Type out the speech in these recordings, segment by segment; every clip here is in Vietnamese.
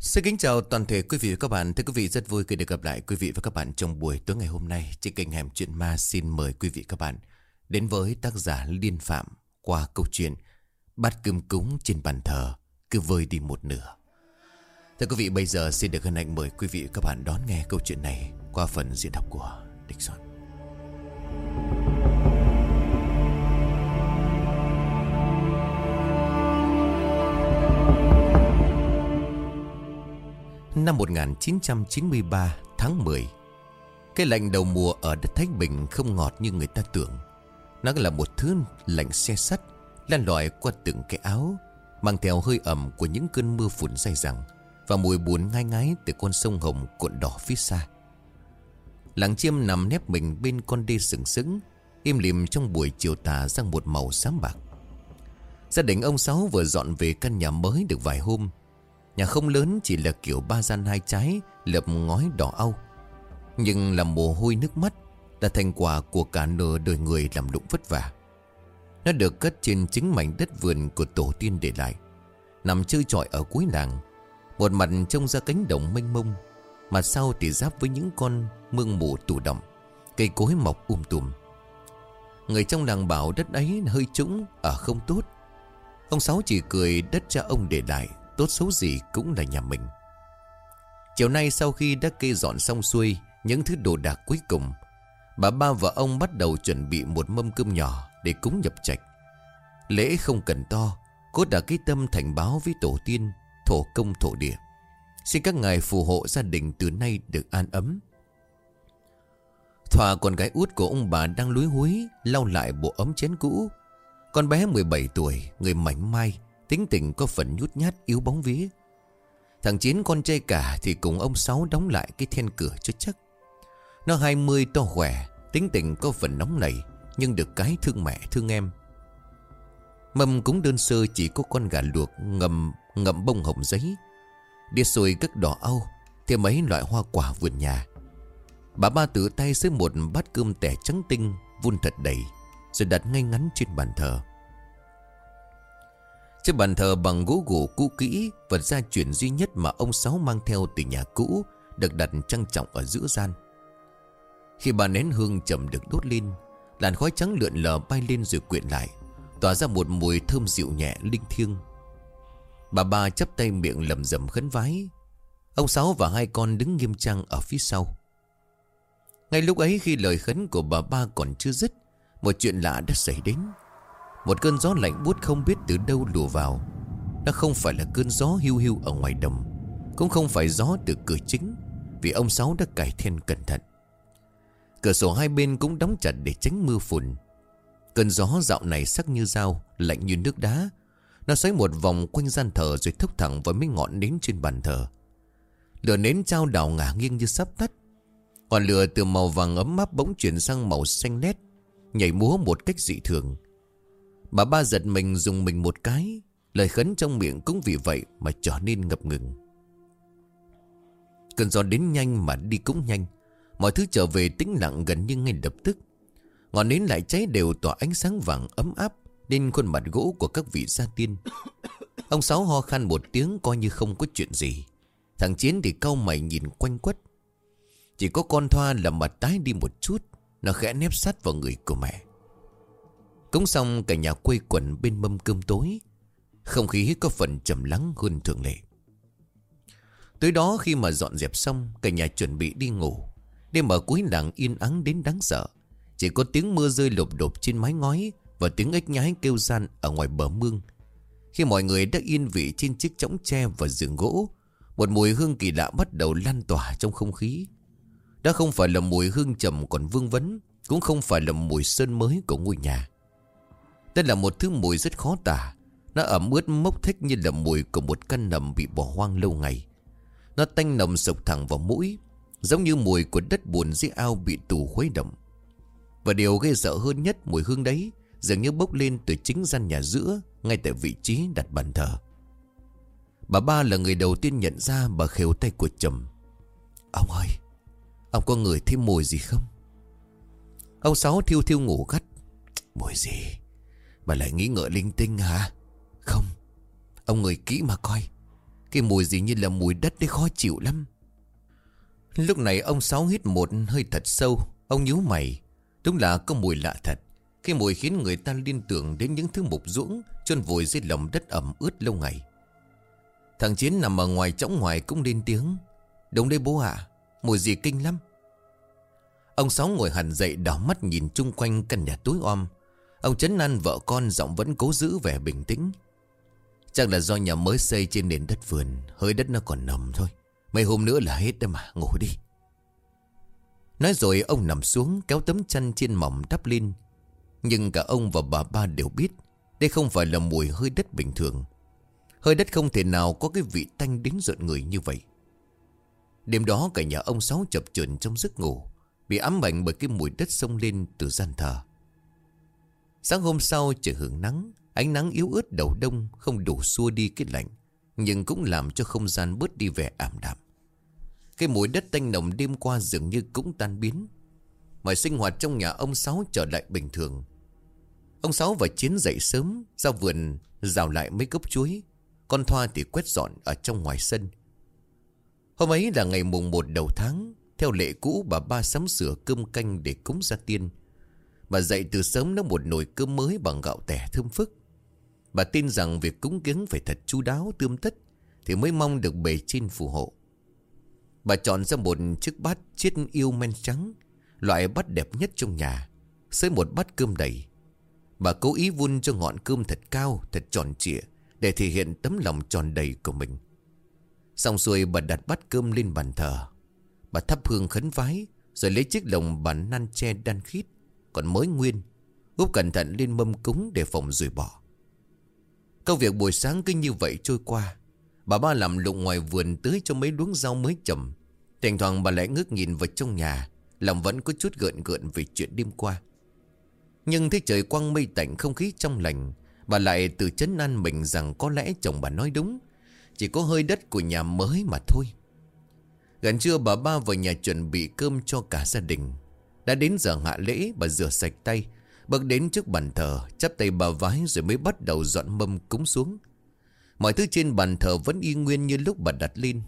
Xin kính chào toàn thể quý vị và các bạn. Thưa quý vị, rất vui khi được gặp lại quý vị và các bạn trong buổi tối ngày hôm nay. Trên kênh Hẻm Chuyện Ma xin mời quý vị các bạn đến với tác giả Liên Phạm qua câu chuyện Bát cơm cúng trên bàn thờ, cứ vơi đi một nửa. Thưa quý vị, bây giờ xin được hân hạnh mời quý vị và các bạn đón nghe câu chuyện này qua phần diễn đọc của Địch Soạn. Năm 1993 tháng 10 Cái lạnh đầu mùa ở đất Thái Bình không ngọt như người ta tưởng. Nó là một thứ lạnh xe sắt Lan lỏi qua từng cái áo, Mang theo hơi ẩm của những cơn mưa phùn dày dẳng Và mùi buồn ngai ngái từ con sông Hồng cuộn đỏ phía xa. Làng chiêm nằm nép mình bên con đê sừng sững, Im lìm trong buổi chiều tà sang một màu xám bạc. Gia đình ông Sáu vừa dọn về căn nhà mới được vài hôm Nhà không lớn chỉ là kiểu ba gian hai trái Lợp ngói đỏ au. Nhưng là mồ hôi nước mắt Là thành quả của cả nửa đời người làm lụng vất vả. Nó được cất trên chính mảnh đất vườn của tổ tiên để lại. Nằm chơi trọi ở cuối làng, Một mặt trông ra cánh đồng mênh mông, Mặt sau thì giáp với những con mương mù tù động Cây cối mọc um tùm. Người trong làng bảo đất ấy hơi trũng Ở không tốt. Ông Sáu chỉ cười đất cha ông để lại Tốt xấu gì cũng là nhà mình. Chiều nay sau khi đã kê dọn xong xuôi, Những thứ đồ đạc cuối cùng, Bà ba và ông bắt đầu chuẩn bị một mâm cơm nhỏ Để cúng nhập trạch. Lễ không cần to Cốt đã cái tâm thành báo với tổ tiên, Thổ công thổ địa. Xin các ngài phù hộ gia đình từ nay được an ấm. Thỏa con gái út của ông bà đang lúi húi, Lau lại bộ ấm chén cũ. Con bé 17 tuổi, Người mảnh mai Tính tình có phần nhút nhát yếu bóng vía. Thằng Chiến con trai cả Thì cùng ông Sáu đóng lại cái then cửa cho chắc. Nó 20 to khỏe, Tính tình có phần nóng nảy, Nhưng được cái thương mẹ, thương em. Mâm cũng đơn sơ chỉ có con gà luộc Ngầm ngậm bông hồng giấy. Đĩa xôi cất đỏ âu Thêm mấy loại hoa quả vườn nhà. Bà ba tự tay xới một bát cơm tẻ trắng tinh, Vun thật đầy, Rồi đặt ngay ngắn trên bàn thờ. Trên bàn thờ bằng gỗ gỗ cũ kỹ Vật gia truyền duy nhất mà ông Sáu mang theo từ nhà cũ, Được đặt trang trọng ở giữa gian. Khi bà nén hương chậm được đốt lên, Làn khói trắng lượn lờ bay lên rồi quyện lại, Tỏa ra một mùi thơm dịu nhẹ, linh thiêng. Bà ba chắp tay miệng lầm rầm khấn vái. Ông Sáu và hai con đứng nghiêm trang ở phía sau. Ngay lúc ấy khi lời khấn của bà ba còn chưa dứt, Một chuyện lạ đã xảy đến một cơn gió lạnh buốt không biết từ đâu lùa vào. Nó không phải là cơn gió hưu hưu ở ngoài đồng, Cũng không phải gió từ cửa chính, Vì ông Sáu đã cải thiên cẩn thận. Cửa sổ hai bên cũng đóng chặt để tránh mưa phùn. Cơn gió dạo này sắc như dao, Lạnh như nước đá. Nó xoáy một vòng quanh gian thờ Rồi thốc thẳng vào mấy ngọn nến trên bàn thờ. Lửa nến trao đảo ngả nghiêng như sắp tắt. Ngọn lửa từ màu vàng ấm áp bỗng chuyển sang màu xanh nét Nhảy múa một cách dị thường. Bà ba giật mình dùng mình một cái. Lời khấn trong miệng cũng vì vậy mà trở nên ngập ngừng. Cơn gió đến nhanh mà đi cũng nhanh. Mọi thứ trở về tĩnh lặng gần như ngay lập tức. Ngọn nến lại cháy đều tỏa ánh sáng vàng ấm áp Lên khuôn mặt gỗ của các vị gia tiên. Ông Sáu ho khan một tiếng coi như không có chuyện gì. Thằng Chiến thì cau mày nhìn quanh quất. Chỉ có con Thoa là mặt tái đi một chút. Nó khẽ nép sát vào người của mẹ. Cúng xong cả nhà quây quần bên mâm cơm tối. Không khí có phần trầm lắng hơn thường lệ. Tới đó khi mà dọn dẹp xong, Cả nhà chuẩn bị đi ngủ. Đêm ở cuối làng yên ắng đến đáng sợ. Chỉ có tiếng mưa rơi lộp đột trên mái ngói Và tiếng ếch nhái kêu gian ở ngoài bờ mương. Khi mọi người đã yên vị trên chiếc chõng tre và giường gỗ, Một mùi hương kỳ lạ bắt đầu lan tỏa trong không khí. Đó không phải là mùi hương trầm còn vương vấn, Cũng không phải là mùi sơn mới của ngôi nhà đây là một thứ mùi rất khó tả. Nó ẩm ướt mốc thích như là mùi của một căn nầm bị bỏ hoang lâu ngày. Nó tanh nồng sộc thẳng vào mũi, Giống như mùi của đất buồn dưới ao bị tù khuấy động. Và điều gây sợ hơn nhất mùi hương đấy Dường như bốc lên từ chính gian nhà giữa, Ngay tại vị trí đặt bàn thờ. Bà ba là người đầu tiên nhận ra bà khều tay của chồng. Ông ơi, Ông có người thấy mùi gì không? Ông Sáu thiêu thiêu ngủ gắt. Mùi gì? Bà lại nghĩ ngợi linh tinh hả? Không Ông người kỹ mà coi. Cái mùi gì như là mùi đất đấy khó chịu lắm. Lúc này ông Sáu hít một hơi thật sâu Ông nhíu mày. Đúng là có mùi lạ thật. Cái mùi khiến người ta liên tưởng đến những thứ mục ruỗng, chôn vùi dưới lòng đất ẩm ướt lâu ngày. Thằng Chiến nằm ở ngoài trống ngoài cũng lên tiếng. Đúng đây bố ạ Mùi gì kinh lắm. Ông Sáu ngồi hẳn dậy đỏ mắt nhìn chung quanh căn nhà tối om. Ông chấn an vợ con giọng vẫn cố giữ vẻ bình tĩnh. Chắc là do nhà mới xây trên nền đất vườn, Hơi đất nó còn nằm thôi. Mấy hôm nữa là hết đấy mà, ngủ đi. Nói rồi ông nằm xuống, kéo tấm chăn trên mỏng đắp lên. Nhưng cả ông và bà ba đều biết, Đây không phải là mùi hơi đất bình thường. Hơi đất không thể nào có cái vị tanh đến rợn người như vậy. Đêm đó cả nhà ông Sáu chập chờn trong giấc ngủ, Bị ám ảnh bởi cái mùi đất sông lên từ gian thờ. Sáng hôm sau trời hưởng nắng, Ánh nắng yếu ớt đầu đông, Không đủ xua đi cái lạnh, Nhưng cũng làm cho không gian bớt đi vẻ ảm đạm. Cái mùi đất tanh nồng đêm qua dường như cũng tan biến. Mọi sinh hoạt trong nhà ông Sáu trở lại bình thường. Ông Sáu và Chiến dậy sớm, Ra vườn, rào lại mấy gốc chuối. Con Thoa thì quét dọn ở trong ngoài sân. Hôm ấy là ngày mùng 1 đầu tháng, Theo lệ cũ bà ba sắm sửa cơm canh để cúng gia tiên. Bà dậy từ sớm nấu một nồi cơm mới bằng gạo tẻ thơm phức. Bà tin rằng việc cúng kiếng phải thật chu đáo, tươm tất, Thì mới mong được bề trên phù hộ. Bà chọn ra một chiếc bát chiết yêu men trắng, Loại bát đẹp nhất trong nhà, Xới một bát cơm đầy. Bà cố ý vun cho ngọn cơm thật cao, Thật tròn trịa, Để thể hiện tấm lòng tròn đầy của mình. Xong xuôi bà đặt bát cơm lên bàn thờ. Bà thắp hương khấn vái, Rồi lấy chiếc lồng bàn nan tre đan khít. Còn mới nguyên Úp cẩn thận lên mâm cúng để phòng rủi bỏ. Công việc buổi sáng cứ như vậy trôi qua. Bà ba làm lụng ngoài vườn tưới cho mấy luống rau mới trồng. Thỉnh thoảng bà lại ngước nhìn vào trong nhà, Lòng vẫn có chút gợn gợn về chuyện đêm qua. Nhưng thấy trời quang mây tạnh, không khí trong lành, Bà lại tự chấn an mình rằng có lẽ chồng bà nói đúng. Chỉ có hơi đất của nhà mới mà thôi. Gần trưa bà ba vào nhà chuẩn bị cơm cho cả gia đình. Đã đến giờ hạ lễ, bà rửa sạch tay. Bước đến trước bàn thờ, Chắp tay bà vái rồi mới bắt đầu dọn mâm cúng xuống. Mọi thứ trên bàn thờ vẫn y nguyên như lúc bà đặt lên.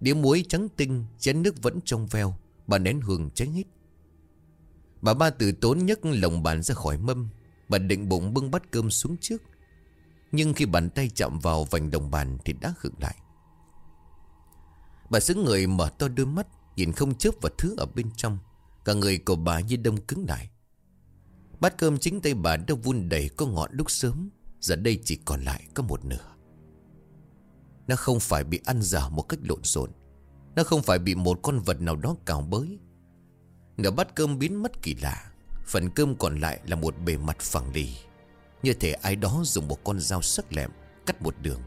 Đĩa muối trắng tinh, Chén nước vẫn trong veo, Bà nén hương tránh hết. Bà ba từ tốn nhấc lồng bàn ra khỏi mâm. Bà định bụng bưng bát cơm xuống trước. Nhưng khi bàn tay chạm vào vành đồng bàn Thì đã khựng lại. Bà xứng người mở to đôi mắt, Nhìn không chớp vào thứ ở bên trong. Cả người của bà như đông cứng lại. Bát cơm chính tay bà đã vun đầy có ngọn lúc sớm. Giờ đây chỉ còn lại có một nửa. Nó không phải bị ăn dở một cách lộn xộn. Nó không phải bị một con vật nào đó cào bới. Nửa bát cơm biến mất kỳ lạ. Phần cơm còn lại là một bề mặt phẳng lì. Như thể ai đó dùng một con dao sắc lẹm Cắt một đường.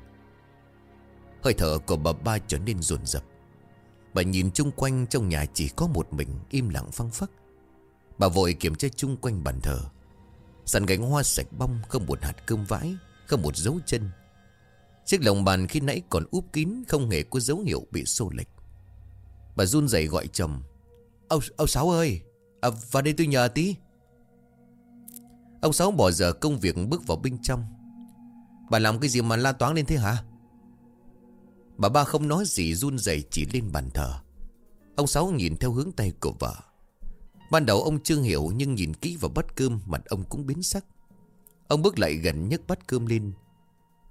Hơi thở của bà ba trở nên rồn rập. Bà nhìn chung quanh trong nhà chỉ có một mình Im lặng phăng phắc. Bà vội kiểm tra chung quanh bàn thờ. Sàn gánh hoa sạch bong Không một hạt cơm vãi Không một dấu chân. Chiếc lồng bàn khi nãy còn úp kín Không hề có dấu hiệu bị xô lệch. Bà run rẩy gọi chồng. Ông, ông Sáu ơi à, Vào đây tôi nhờ tí. Ông Sáu bỏ giờ công việc bước vào bên trong. Bà làm cái gì mà la toán lên thế hả? Bà ba không nói gì run rẩy chỉ lên bàn thờ Ông Sáu nhìn theo hướng tay của vợ Ban đầu ông chưa hiểu nhưng nhìn kỹ vào bát cơm mặt ông cũng biến sắc. Ông bước lại gần nhấc bát cơm lên.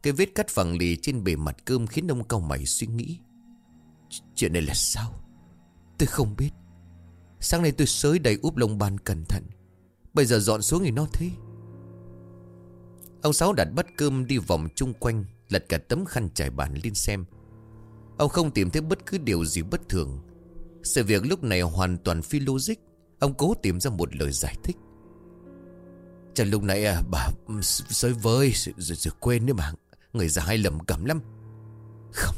Cái vết cắt phẳng lì trên bề mặt cơm khiến ông cau mày suy nghĩ. Chuyện này là sao? Tôi không biết. Sáng nay tôi sới đầy úp lồng bàn cẩn thận. Bây giờ dọn xuống thì nó thế. Ông Sáu đặt bát cơm đi vòng chung quanh, lật cả tấm khăn trải bàn lên xem. Ông không tìm thấy bất cứ điều gì bất thường. Sự việc lúc này hoàn toàn phi logic. Ông cố tìm ra một lời giải thích. Chẳng lúc nãy à, bà sới vơi rồi, rồi, quên đấy mà. Người già hay lầm cẩm lắm. Không.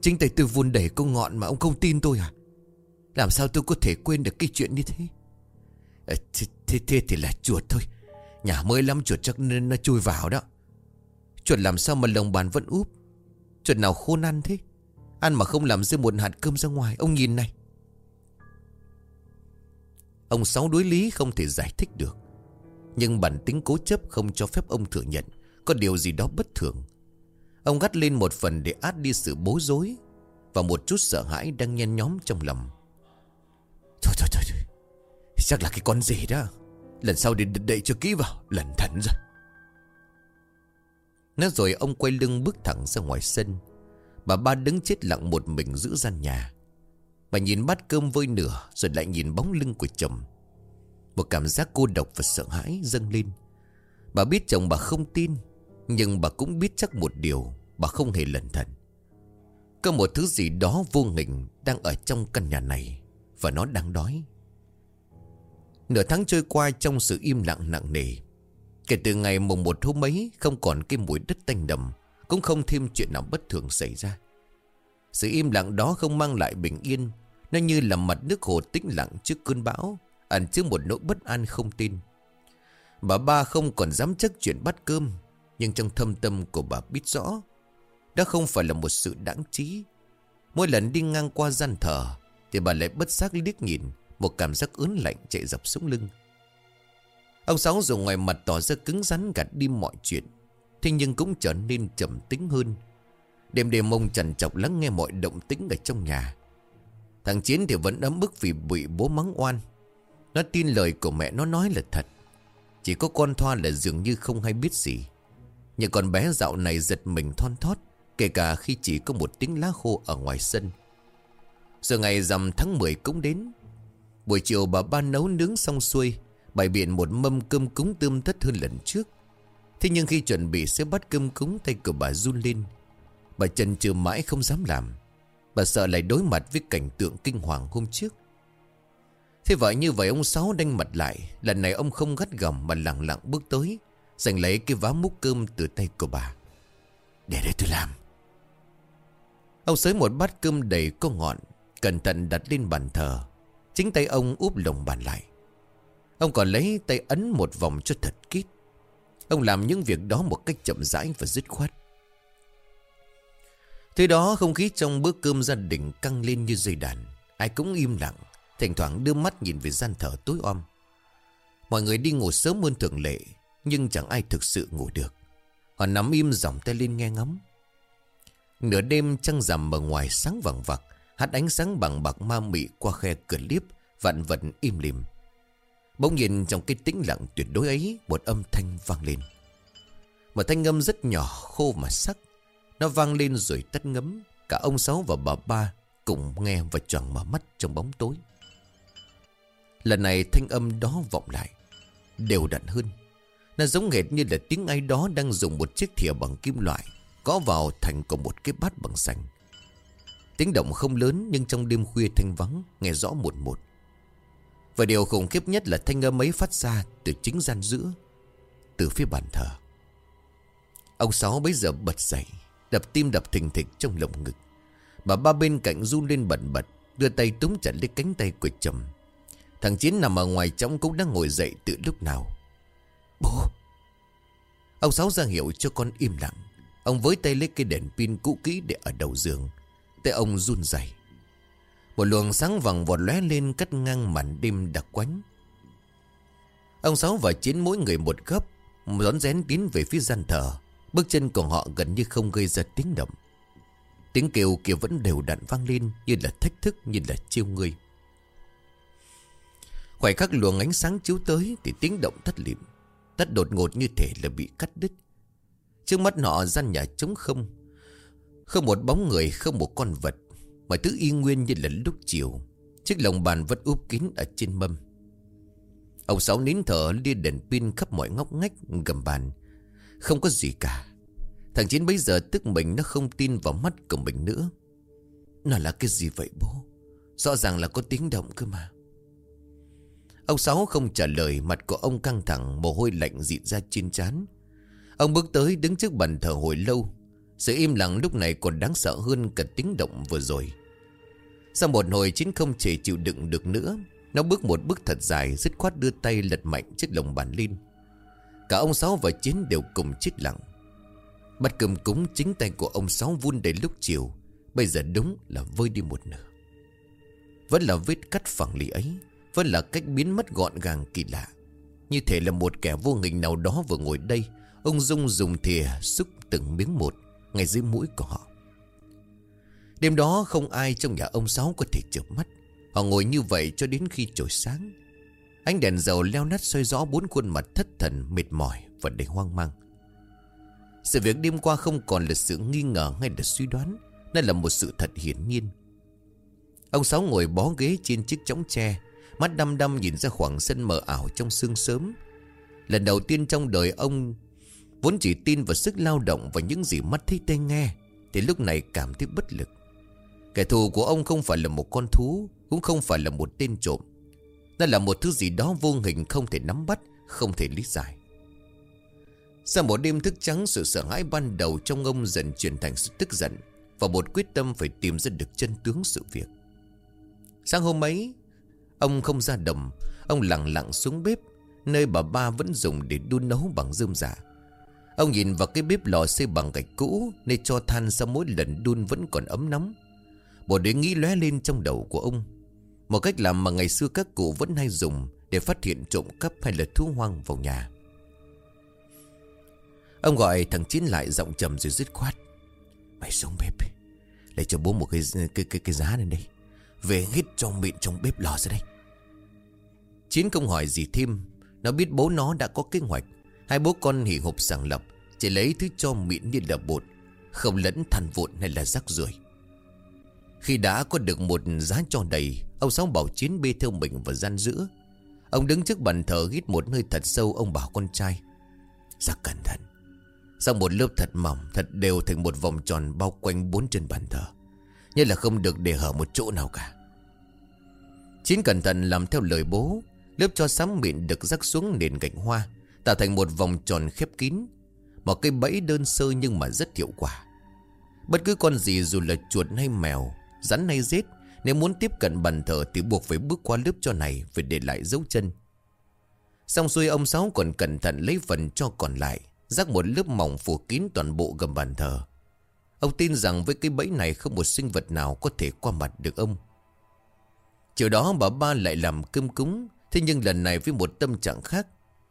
Chính tay tôi vun đẩy câu ngọn mà ông không tin tôi à? Làm sao tôi có thể quên được cái chuyện như thế? À, thế, thế, thế thì là chuột thôi. Nhà mới lắm chuột chắc nên nó chui vào đó. Chuột làm sao mà lồng bàn vẫn úp? Chuột nào khôn ăn thế? Ăn mà không làm rơi một hạt cơm ra ngoài Ông nhìn này. Ông Sáu đối lý không thể giải thích được. Nhưng bản tính cố chấp không cho phép ông thừa nhận. Có điều gì đó bất thường. Ông gắt lên một phần để át đi sự bối rối Và một chút sợ hãi đang nhen nhóm trong lòng. Thôi thôi thôi, thôi. Chắc là cái con gì đó. Lần sau đi đậy cho kỹ vào Lần thận rồi Nói rồi ông quay lưng bước thẳng ra ngoài sân. Bà ba đứng chết lặng một mình giữ gian nhà. Bà nhìn bát cơm vơi nửa, Rồi lại nhìn bóng lưng của chồng. Một cảm giác cô độc và sợ hãi dâng lên. Bà biết chồng bà không tin, Nhưng bà cũng biết chắc một điều, Bà không hề lẩn thận. Có một thứ gì đó vô hình Đang ở trong căn nhà này, Và nó đang đói. Nửa tháng trôi qua trong sự im lặng nặng nề. Kể từ ngày mùng một hôm ấy, Không còn cái mùi đất tanh đầm cũng không thêm chuyện nào bất thường xảy ra. Sự im lặng đó không mang lại bình yên. Nó như là mặt nước hồ tĩnh lặng trước cơn bão, Ẩn trước một nỗi bất an không tin. Bà ba không còn dám chắc chuyện bắt cơm, Nhưng trong thâm tâm của bà biết rõ, Đó không phải là một sự đáng trí. Mỗi lần đi ngang qua gian thờ, Thì bà lại bất giác liếc nhìn, Một cảm giác ớn lạnh chạy dọc sống lưng. Ông Sáu dùng ngoài mặt tỏ ra cứng rắn gạt đi mọi chuyện. Thế nhưng cũng trở nên trầm tính hơn. Đêm đêm ông trần chọc lắng nghe mọi động tĩnh ở trong nhà. Thằng Chiến thì vẫn ấm bức vì bị bố mắng oan. Nó tin lời của mẹ nó nói là thật. Chỉ có con Thoa là dường như không hay biết gì. Nhưng con bé dạo này giật mình thon thót, Kể cả khi chỉ có một tiếng lá khô ở ngoài sân. Giờ ngày rằm tháng 10 cũng đến. Buổi chiều bà ba nấu nướng xong xuôi, Bày biện một mâm cơm cúng tươm tất hơn lần trước. Thế nhưng khi chuẩn bị sẽ bắt cơm cúng Tay của bà run lên. Bà chân chừ mãi không dám làm. Bà sợ lại đối mặt với cảnh tượng kinh hoàng hôm trước. Thế vậy như vậy ông Sáu đanh mặt lại. Lần này ông không gắt gỏng mà lặng lặng bước tới, Giành lấy cái vá múc cơm từ tay của bà. Để đây tôi làm. Ông xới một bát cơm đầy có ngọn, Cẩn thận đặt lên bàn thờ. Chính tay ông úp lồng bàn lại. Ông còn lấy tay ấn một vòng cho thật kít. Ông làm những việc đó một cách chậm rãi và dứt khoát. Thế đó, không khí trong bữa cơm gia đình căng lên như dây đàn. Ai cũng im lặng, Thỉnh thoảng đưa mắt nhìn về gian thở tối om. Mọi người đi ngủ sớm hơn thường lệ, Nhưng chẳng ai thực sự ngủ được. Họ nắm im dòng tay lên nghe ngóng. Nửa đêm, trăng rằm ở ngoài sáng vàng vặc, hắt ánh sáng bằng bạc ma mị qua khe cửa liếp, Vạn vật im lìm. Bỗng nhìn trong cái tĩnh lặng tuyệt đối ấy, Một âm thanh vang lên. Một thanh âm rất nhỏ khô mà sắc. Nó vang lên rồi tắt ngấm. Cả ông Sáu và bà Ba Cùng nghe và choàng mở mắt trong bóng tối. Lần này thanh âm đó vọng lại, Đều đặn hơn. Nó giống hệt như là tiếng ai đó Đang dùng một chiếc thìa bằng kim loại Có vào thành của một cái bát bằng sành. Tiếng động không lớn Nhưng trong đêm khuya thanh vắng, Nghe rõ một một và điều khủng khiếp nhất là thanh âm ấy phát ra từ chính gian giữa, Từ phía bàn thờ. Ông Sáu bấy giờ bật dậy, Đập tim đập thình thịch trong lồng ngực. Bà ba bên cạnh run lên bẩn bật, Đưa tay túm chặt lấy cánh tay của chồng. Thằng Chiến nằm ở ngoài trong cũng đang ngồi dậy từ lúc nào. Bố! Ông Sáu ra hiệu cho con im lặng. Ông với tay lấy cây đèn pin cũ kỹ để ở đầu giường. Tay ông run rẩy một luồng sáng vàng vọt lóe lên cắt ngang màn đêm đặc quánh. Ông Sáu và Chiến mỗi người một gấp Rón rén tiến về phía gian thờ. Bước chân của họ gần như không gây ra tiếng động. Tiếng kêu kia vẫn đều đặn vang lên, Như là thách thức, như là chiêu người Khoảnh khắc luồng ánh sáng chiếu tới Thì tiếng động thất liệm Tắt đột ngột như thể là bị cắt đứt. Trước mắt họ gian nhà trống không Không một bóng người, Không một con vật Mọi thứ y nguyên như là lúc chiều. Chiếc lồng bàn vẫn úp kín ở trên mâm. Ông Sáu nín thở lia đèn pin khắp mọi ngóc ngách, gầm bàn. Không có gì cả. Thằng Chiến bây giờ tức mình, nó không tin vào mắt của mình nữa. Nó là cái gì vậy bố? Rõ ràng là có tiếng động cơ mà. Ông Sáu không trả lời, Mặt của ông căng thẳng, Mồ hôi lạnh dịt ra trên trán. Ông bước tới, đứng trước bàn thờ hồi lâu sự im lặng lúc này còn đáng sợ hơn cả tiếng động vừa rồi. Sau một hồi chính không thể chịu đựng được nữa, Nó bước một bước thật dài, Dứt khoát đưa tay lật mạnh chiếc lồng bàn lin. Cả ông Sáu và Chiến đều cùng chết lặng. Bắt cầm cúng chính tay của ông Sáu vun đầy lúc chiều, Bây giờ đúng là vơi đi một nửa. Vẫn là vết cắt phẳng lì ấy, Vẫn là cách biến mất gọn gàng kỳ lạ. Như thể là một kẻ vô hình nào đó vừa ngồi đây, Ông Dung dùng thìa xúc từng miếng một. Ngay dưới mũi của họ. Đêm đó không ai trong nhà ông Sáu có thể chợp mắt. Họ ngồi như vậy cho đến khi trời sáng. Ánh đèn dầu leo nát soi rõ bốn khuôn mặt thất thần, mệt mỏi và đầy hoang mang. Sự việc đêm qua không còn là sự nghi ngờ hay là suy đoán, Nó là một sự thật hiển nhiên. Ông Sáu ngồi bó ghế trên chiếc chõng tre, Mắt đăm đăm nhìn ra khoảng sân mờ ảo trong sương sớm. Lần đầu tiên trong đời ông Vốn chỉ tin vào sức lao động và những gì mắt thấy tay nghe, Thì lúc này cảm thấy bất lực. Kẻ thù của ông không phải là một con thú, Cũng không phải là một tên trộm. Nó là một thứ gì đó vô hình không thể nắm bắt, Không thể lý giải. Sau một đêm thức trắng, Sự sợ hãi ban đầu trong ông dần chuyển thành sự tức giận Và một quyết tâm phải tìm ra được chân tướng sự việc. Sáng hôm ấy, Ông không ra đồng, Ông lặng lặng xuống bếp, Nơi bà ba vẫn dùng để đun nấu bằng rơm giả. Ông nhìn vào cái bếp lò xây bằng gạch cũ nên cho than sau mỗi lần đun vẫn còn ấm nóng. Một đế nghĩ lóe lên trong đầu của ông. Một cách làm mà ngày xưa các cụ vẫn hay dùng Để phát hiện trộm cắp hay là thú hoang vào nhà. Ông gọi thằng Chiến lại giọng trầm rồi dứt khoát. Mày xuống bếp Lấy cho bố một cái cái cái, cái giá lên đây. Về hít trong miệng trong bếp lò ra đây. Chiến không hỏi gì thêm. Nó biết bố nó đã có kế hoạch Hai bố con hỉ hộp sàng lọc, Chỉ lấy thứ cho mịn như là bột, Không lẫn than vụn hay là rác rưởi. Khi đã có được một giá cho đầy, Ông Sáu bảo Chiến bê theo mình và gian giữa Ông đứng trước bàn thờ hít một hơi thật sâu, Ông bảo con trai Ra cẩn thận. Sau một lớp thật mỏng, Thật đều thành một vòng tròn bao quanh bốn chân bàn thờ, Như là không được để hở một chỗ nào cả. Chiến cẩn thận làm theo lời bố, Lớp cho sắm mịn được rắc xuống nền gạch hoa. Tạo thành một vòng tròn khép kín, Một cây bẫy đơn sơ nhưng mà rất hiệu quả. Bất cứ con gì dù là chuột hay mèo, Rắn hay rết, Nếu muốn tiếp cận bàn thờ Thì buộc phải bước qua lớp cho này Phải để lại dấu chân. Xong xuôi ông Sáu còn cẩn thận lấy phần cho còn lại, Rắc một lớp mỏng phủ kín toàn bộ gầm bàn thờ. Ông tin rằng với cái bẫy này Không một sinh vật nào có thể qua mặt được ông. Chiều đó bà ba lại làm cơm cúng, Thế nhưng lần này với một tâm trạng khác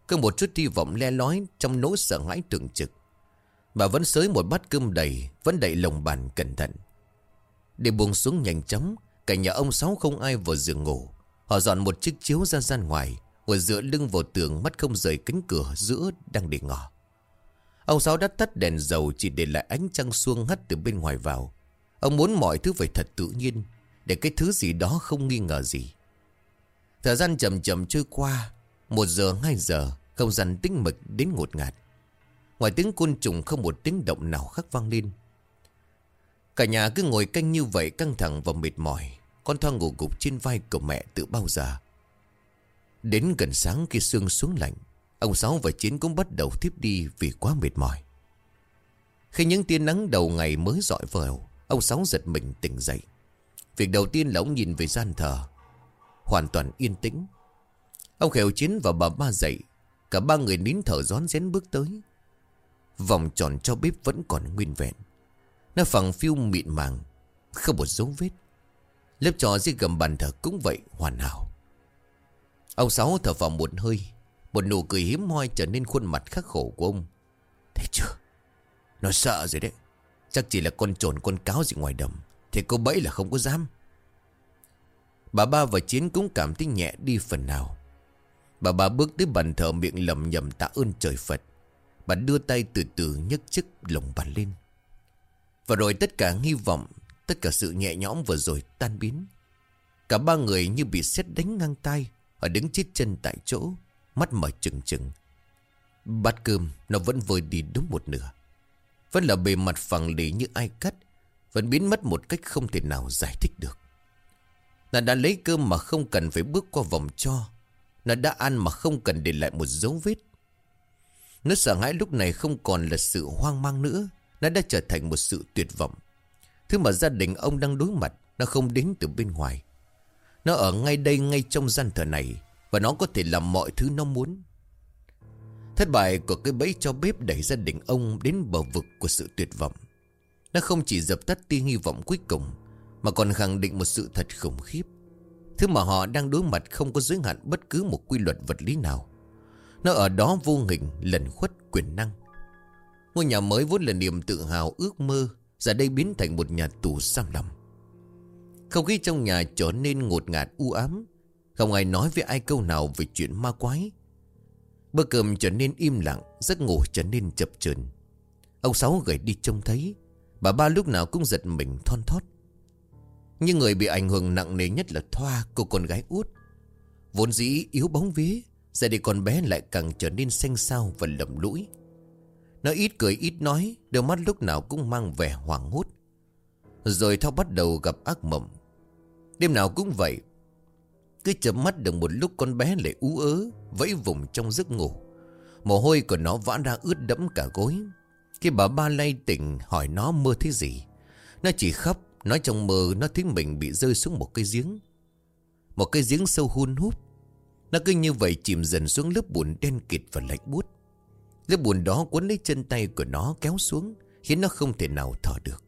cứ một chút hy vọng le lói trong nỗi sợ hãi tưởng trực. Bà vẫn sới một bát cơm đầy, vẫn đậy lồng bàn cẩn thận. Để buông xuống nhanh chóng, cả nhà ông Sáu không ai vào giường ngủ. Họ dọn một chiếc chiếu ra gian ngoài, ngồi dựa lưng vào tường mắt không rời cánh cửa giữa đang để ngỏ. Ông Sáu đã tắt đèn dầu chỉ để lại ánh trăng xuông hắt từ bên ngoài vào. Ông muốn mọi thứ phải thật tự nhiên, để cái thứ gì đó không nghi ngờ gì. Thời gian chậm chậm trôi qua, một giờ, hai giờ, Không gian tĩnh mịch đến ngột ngạt. Ngoài tiếng côn trùng không một tiếng động nào khác vang lên. Cả nhà cứ ngồi canh như vậy, căng thẳng và mệt mỏi. Con thoa ngủ gục trên vai của mẹ từ bao giờ? Đến gần sáng khi sương xuống lạnh, Ông Sáu và Chiến cũng bắt đầu tiếp đi vì quá mệt mỏi. Khi những tia nắng đầu ngày mới dọi vào, Ông Sáu giật mình tỉnh dậy. Việc đầu tiên là ông nhìn về gian thờ, Hoàn toàn yên tĩnh. Ông Khèo chiến và bà ba dậy. Cả ba người nín thở rón rén bước tới. Vòng tròn cho bếp vẫn còn nguyên vẹn. Nó phẳng phiêu mịn màng, Không một dấu vết. Lớp trò dưới gầm bàn thờ cũng vậy, hoàn hảo. Ông Sáu thở vào một hơi, Một nụ cười hiếm hoi trở nên khuôn mặt khắc khổ của ông. Thấy chưa? Nó sợ rồi đấy. Chắc chỉ là con trồn, con cáo gì ngoài đầm. Thì cô bẫy là không có dám. Bà ba và Chiến cũng cảm thấy nhẹ đi phần nào. Bà bà bước tới bàn thờ miệng lầm nhầm tạ ơn trời Phật. Bà đưa tay từ từ nhấc chiếc lồng bàn lên. Và rồi tất cả hy vọng, Tất cả sự nhẹ nhõm vừa rồi tan biến. Cả ba người như bị xét đánh ngang tay Họ đứng chết chân tại chỗ, Mắt mở trừng trừng. Bát cơm, nó vẫn vơi đi đúng một nửa. Vẫn là bề mặt phẳng lì như ai cắt, Vẫn biến mất một cách không thể nào giải thích được. Nàng đã lấy cơm mà không cần phải bước qua vòng cho nó đã ăn mà không cần để lại một dấu vết. Nó sợ hãi lúc này không còn là sự hoang mang nữa. Nó đã trở thành một sự tuyệt vọng. Thứ mà gia đình ông đang đối mặt, Nó không đến từ bên ngoài. Nó ở ngay đây, ngay trong gian thờ này, Và nó có thể làm mọi thứ nó muốn. Thất bại của cái bẫy cho bếp đẩy gia đình ông đến bờ vực của sự tuyệt vọng. Nó không chỉ dập tắt tia hy vọng cuối cùng, Mà còn khẳng định một sự thật khủng khiếp. Thứ mà họ đang đối mặt không có giới hạn bất cứ một quy luật vật lý nào. Nó ở đó vô hình lần khuất, quyền năng. Ngôi nhà mới vốn là niềm tự hào, ước mơ, Giờ đây biến thành một nhà tù giam lòng Không khí trong nhà trở nên ngột ngạt, u ám. Không ai nói với ai câu nào về chuyện ma quái. Bữa cơm trở nên im lặng, Giấc ngủ trở nên chập chờn. Ông Sáu gửi đi trông thấy. Bà ba lúc nào cũng giật mình, thon thót. Nhưng người bị ảnh hưởng nặng nề nhất là Thoa, Cô con gái út. Vốn dĩ yếu bóng vía, Giờ đây con bé lại càng trở nên xanh xao và lầm lũi. Nó ít cười, ít nói, Đôi mắt lúc nào cũng mang vẻ hoảng hốt. Rồi Thao bắt đầu gặp ác mộng. Đêm nào cũng vậy, Cứ chấm mắt được một lúc con bé lại ú ớ, Vẫy vùng trong giấc ngủ. Mồ hôi của nó vã ra ướt đẫm cả gối. Khi bà ba lay tỉnh hỏi nó mơ thấy gì. Nó chỉ khóc Nói trong mơ, nó thấy mình bị rơi xuống một cái giếng. Một cái giếng sâu hun hút Nó cứ như vậy chìm dần xuống lớp bùn đen kịt và lạnh buốt. Lớp bùn đó cuốn lấy chân tay của nó kéo xuống, Khiến nó không thể nào thở được.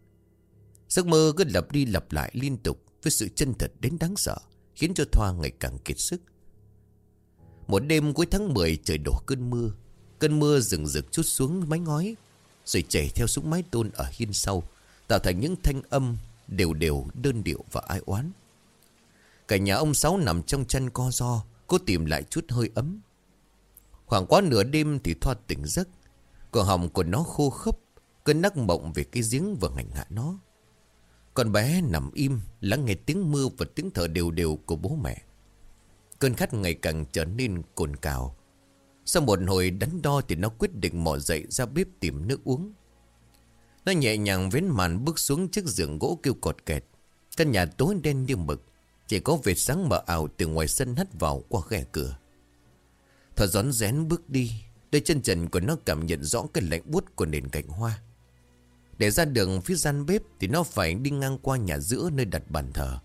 Giấc mơ cứ lặp đi lặp lại liên tục Với sự chân thật đến đáng sợ, Khiến cho Thoa ngày càng kiệt sức. Một đêm cuối tháng 10 trời đổ cơn mưa. Cơn mưa rừng rực chút xuống mái ngói, Rồi chảy theo xuống mái tôn ở hiên sau, Tạo thành những thanh âm đều đều đơn điệu và ai oán. Cả nhà ông Sáu nằm trong chăn co do Cố tìm lại chút hơi ấm. Khoảng quá nửa đêm thì Thoa tỉnh giấc, Cổ họng của nó khô khốc, Cơn nắc mộng về cái giếng và ngạnh hạ nó. Con bé nằm im, Lắng nghe tiếng mưa và tiếng thở đều đều của bố mẹ. Cơn khát ngày càng trở nên cồn cào. Sau một hồi đánh đo thì nó quyết định mò dậy ra bếp tìm nước uống. Nó nhẹ nhàng vén màn bước xuống chiếc giường gỗ kêu cột kẹt. Căn nhà tối đen như mực, Chỉ có vệt sáng mờ ảo từ ngoài sân hắt vào qua khe cửa. Thở gión rén bước đi, Đôi chân trần của nó cảm nhận rõ cái lạnh buốt của nền cạnh hoa. Để ra đường phía gian bếp Thì nó phải đi ngang qua nhà giữa nơi đặt bàn thờ.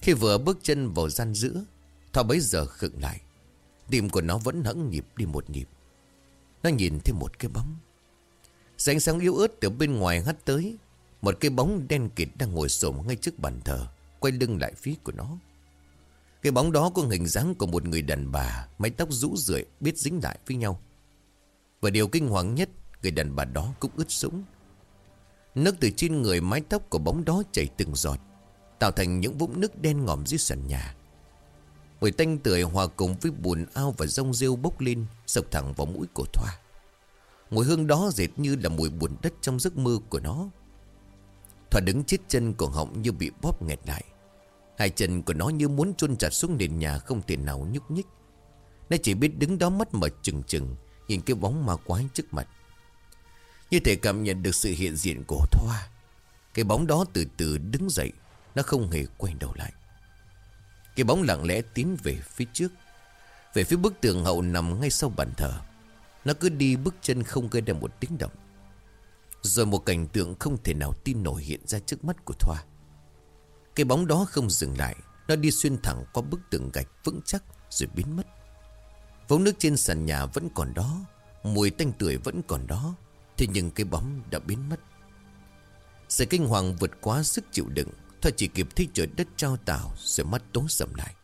Khi vừa bước chân vào gian giữa, Thọ bấy giờ khựng lại. Tim của nó vẫn hẫng nhịp đi một nhịp. Nó nhìn thấy một cái bóng. Sáng sáng yếu ớt từ bên ngoài hắt tới, Một cái bóng đen kịt đang ngồi xổm ngay trước bàn thờ, Quay lưng lại phía của nó. Cái bóng đó có hình dáng của một người đàn bà, Mái tóc rũ rượi, biết dính lại với nhau. Và điều kinh hoàng nhất, Người đàn bà đó cũng ướt sũng. Nước từ trên người mái tóc của bóng đó chảy từng giọt, Tạo thành những vũng nước đen ngòm dưới sàn nhà. Mùi tanh tưởi hòa cùng với bùn ao và rong rêu bốc lên Sọc thẳng vào mũi của Thoa. Mùi hương đó dệt như là mùi buồn đất trong giấc mơ của nó. Thoa đứng chết chân cổ họng như bị bóp nghẹt lại. Hai chân của nó như muốn chôn chặt xuống nền nhà không thể nào nhúc nhích. Nó chỉ biết đứng đó mắt mở chừng chừng, Nhìn cái bóng ma quái trước mặt. Như thể cảm nhận được sự hiện diện của Thoa. Cái bóng đó từ từ đứng dậy, Nó không hề quay đầu lại. Cái bóng lặng lẽ tiến về phía trước. Về phía bức tường hậu nằm ngay sau bàn thờ. Nó cứ đi bước chân không gây ra một tiếng động. Rồi một cảnh tượng không thể nào tin nổi hiện ra trước mắt của Thoa. Cái bóng đó không dừng lại, Nó đi xuyên thẳng qua bức tường gạch vững chắc Rồi biến mất. Vống nước trên sàn nhà vẫn còn đó, Mùi tanh tưởi vẫn còn đó, Thế nhưng cái bóng đã biến mất. Sự kinh hoàng vượt quá sức chịu đựng, Thoa chỉ kịp thấy trời đất trao tảo, Rồi mắt tối sầm lại.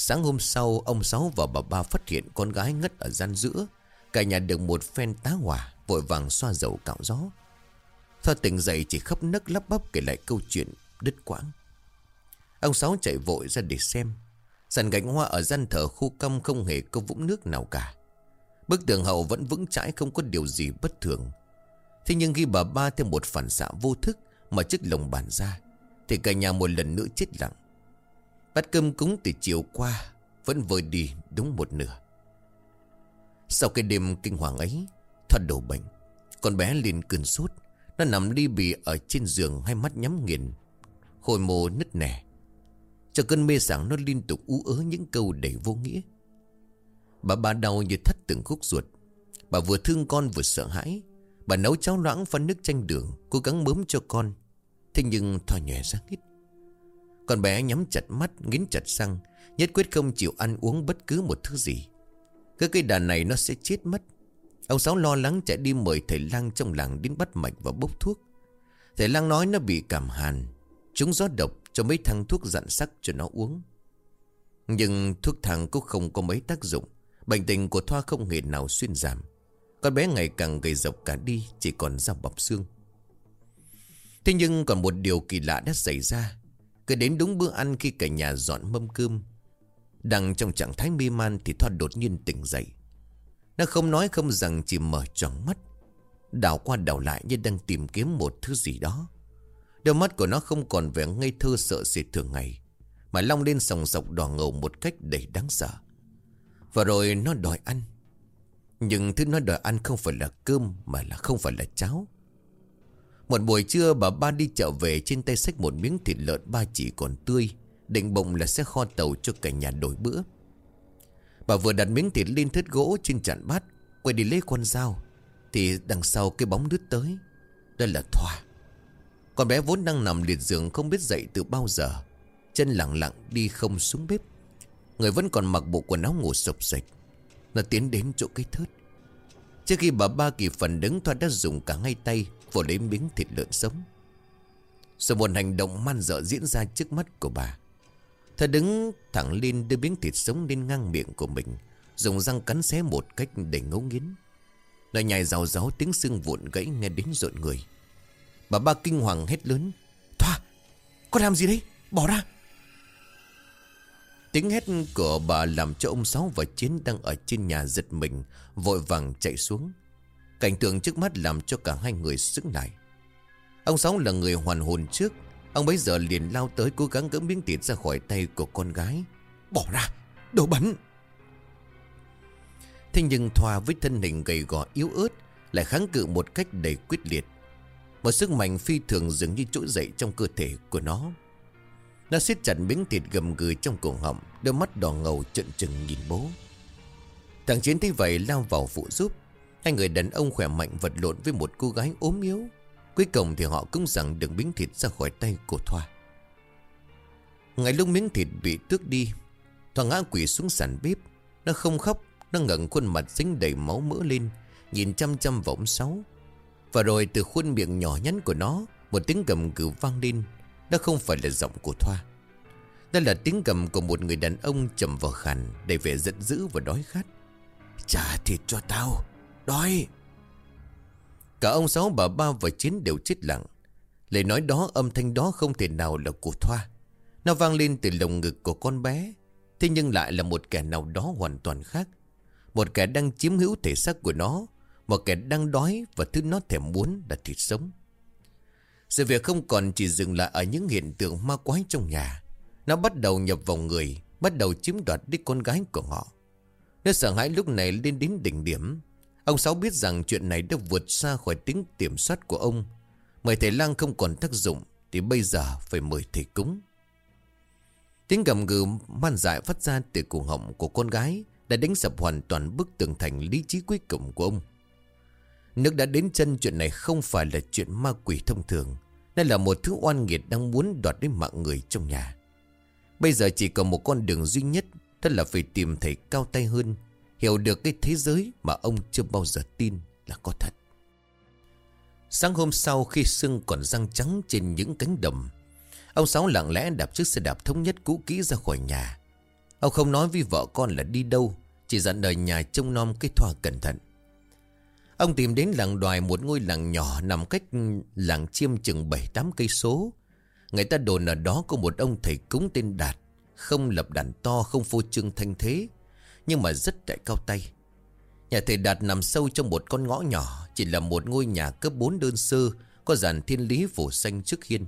Sáng hôm sau Ông Sáu và bà ba phát hiện con gái ngất ở gian giữa Cả nhà được một phen tá hỏa Vội vàng xoa dầu cạo gió Thoa tỉnh dậy chỉ khóc nấc lắp bắp kể lại câu chuyện đứt quãng. Ông Sáu chạy vội ra để xem. Sàn gạch hoa ở gian thờ khu căm không hề có vũng nước nào cả. Bức tường hậu vẫn vững chãi không có điều gì bất thường. Thế nhưng khi bà ba thêm một phản xạ vô thức mà chiếc lồng bàn ra, thì cả nhà một lần nữa chết lặng. Bát cơm cúng từ chiều qua vẫn vơi đi đúng một nửa. Sau cái đêm kinh hoàng ấy, thoát đầu bệnh, con bé liền cơn sốt. Nó nằm đi bì ở trên giường hai mắt nhắm nghiền Hồi mồ nứt nẻ. Cho cơn mê sảng nó liên tục ú ớ những câu đầy vô nghĩa. Bà bà đau như thắt từng khúc ruột. Bà vừa thương con vừa sợ hãi. Bà nấu cháo loãng phân nước chanh đường Cố gắng bấm cho con. Thế nhưng thò nhòe ra ít con bé nhắm chặt mắt, nghiến chặt răng, Nhất quyết không chịu ăn uống bất cứ một thứ gì. Cái cây đàn này nó sẽ chết mất. Ông Sáu lo lắng chạy đi mời thầy lang trong làng đến bắt mạch và bốc thuốc. Thầy lang nói nó bị cảm hàn. Chúng gió độc cho mấy thằng thuốc dặn sắc cho nó uống. Nhưng thuốc thang cũng không có mấy tác dụng. Bệnh tình của Thoa không hề nào xuyên giảm. Con bé ngày càng gầy dọc cả đi, Chỉ còn da bọc xương. Thế nhưng còn một điều kỳ lạ đã xảy ra. Cứ đến đúng bữa ăn khi cả nhà dọn mâm cơm, Đang trong trạng thái mê man Thì Thoa đột nhiên tỉnh dậy. Nó không nói không rằng chỉ mở tròn mắt, Đảo qua đảo lại như đang tìm kiếm một thứ gì đó. Đôi mắt của nó không còn vẻ ngây thơ sợ sệt thường ngày, Mà long lên sòng sọc đỏ ngầu một cách đầy đáng sợ. Và rồi nó đòi ăn, Nhưng thứ nó đòi ăn không phải là cơm Mà là không phải là cháo. Một buổi trưa, bà ba đi chợ về, Trên tay xách một miếng thịt lợn ba chỉ còn tươi, Định bụng là sẽ kho tàu cho cả nhà đổi bữa. Bà vừa đặt miếng thịt lên thớt gỗ trên chạn bát, Quay đi lấy con dao, Thì đằng sau cái bóng đứt tới. Đây là Thoa. Con bé vốn đang nằm liệt giường, không biết dậy từ bao giờ. Chân lặng lặng đi không xuống bếp. Người vẫn còn mặc bộ quần áo ngủ sụp sạch. Nó tiến đến chỗ cái thớt. Trước khi bà ba kỳ phần đứng, Thoa đã dùng cả ngay tay Vồ lấy miếng thịt lợn sống. Rồi một hành động man dợ diễn ra trước mắt của bà. Thoa đứng thẳng lên đưa miếng thịt sống lên ngang miệng của mình, Dùng răng cắn xé một cách để ngấu nghiến. Nó nhai rào ráo tiếng xương vụn gãy nghe đến rộn người. Bà ba kinh hoàng hét lớn, Thoa, Con làm gì đấy? Bỏ ra! Tiếng hét của bà làm cho ông Sáu và Chiến đang ở trên nhà giật mình, Vội vàng chạy xuống. Cảnh tượng trước mắt làm cho cả hai người sững lại. Ông Sáu là người hoàn hồn trước. Ông bấy giờ liền lao tới cố gắng gỡ miếng thịt ra khỏi tay của con gái. Bỏ ra, Đồ bẩn. Thế nhưng Thoa với thân hình gầy gò yếu ớt Lại kháng cự một cách đầy quyết liệt. Một sức mạnh phi thường dường như trỗi dậy trong cơ thể của nó. Nó siết chặt miếng thịt gầm gừ trong cổ họng, Đôi mắt đỏ ngầu trợn trừng nhìn bố. Thằng Chiến thấy vậy lao vào phụ giúp. Hai người đàn ông khỏe mạnh vật lộn với một cô gái ốm yếu. Cuối cùng thì họ cũng rằng đừng miếng thịt ra khỏi tay của Thoa. Ngay lúc miếng thịt bị tước đi, Thoa ngã quỷ xuống sàn bếp. Nó không khóc, Nó ngẩng khuôn mặt dính đầy máu mỡ lên, Nhìn chăm chăm vọng sáu. Và rồi từ khuôn miệng nhỏ nhắn của nó, Một tiếng gầm gừ vang lên. Đó không phải là giọng của Thoa. Đó là tiếng gầm của một người đàn ông trầm vào khàn Để vẻ giận dữ và đói khát. Trả thịt cho tao. Đói. Cả ông Sáu bà ba và Chiến đều chết lặng. Lời nói đó, âm thanh đó không thể nào là của Thoa. Nó vang lên từ lồng ngực của con bé. Thế nhưng lại là một kẻ nào đó hoàn toàn khác. Một kẻ đang chiếm hữu thể xác của nó, Một kẻ đang đói và thứ nó thèm muốn là thịt sống. Sự việc không còn chỉ dừng lại ở những hiện tượng ma quái trong nhà. Nó bắt đầu nhập vào người, Bắt đầu chiếm đoạt đích con gái của họ. Nó sợ hãi lúc này lên đến đỉnh điểm. Ông Sáu biết rằng chuyện này đã vượt xa khỏi tính kiểm soát của ông. Mời thầy lang không còn tác dụng, thì bây giờ phải mời thầy cúng. Tiếng gầm gừ man dại phát ra từ cổ họng của con gái đã đánh sập hoàn toàn bức tường thành lý trí cuối cùng của ông. Nước đã đến chân chuyện này không phải là chuyện ma quỷ thông thường. Đây là một thứ oan nghiệt đang muốn đoạt đến mạng người trong nhà. Bây giờ chỉ còn một con đường duy nhất, Đó là phải tìm thầy cao tay hơn Hiểu được cái thế giới mà ông chưa bao giờ tin là có thật. Sáng hôm sau khi sương còn răng trắng trên những cánh đầm Ông Sáu lặng lẽ đạp chiếc xe đạp thống nhất cũ kỹ ra khỏi nhà. Ông không nói với vợ con là đi đâu Chỉ dặn đời nhà trông nom cái thoa cẩn thận. Ông tìm đến làng đoài một ngôi làng nhỏ nằm cách làng chiêm chừng 7-8 cây số. Người ta đồn ở đó có một ông thầy cúng tên Đạt, không lập đàn to, không phô trương thanh thế, nhưng mà rất đại cao tay. Nhà thầy Đạt nằm sâu trong một con ngõ nhỏ, Chỉ là một ngôi nhà cấp 4 đơn sơ, Có dàn thiên lý phủ xanh trước hiên.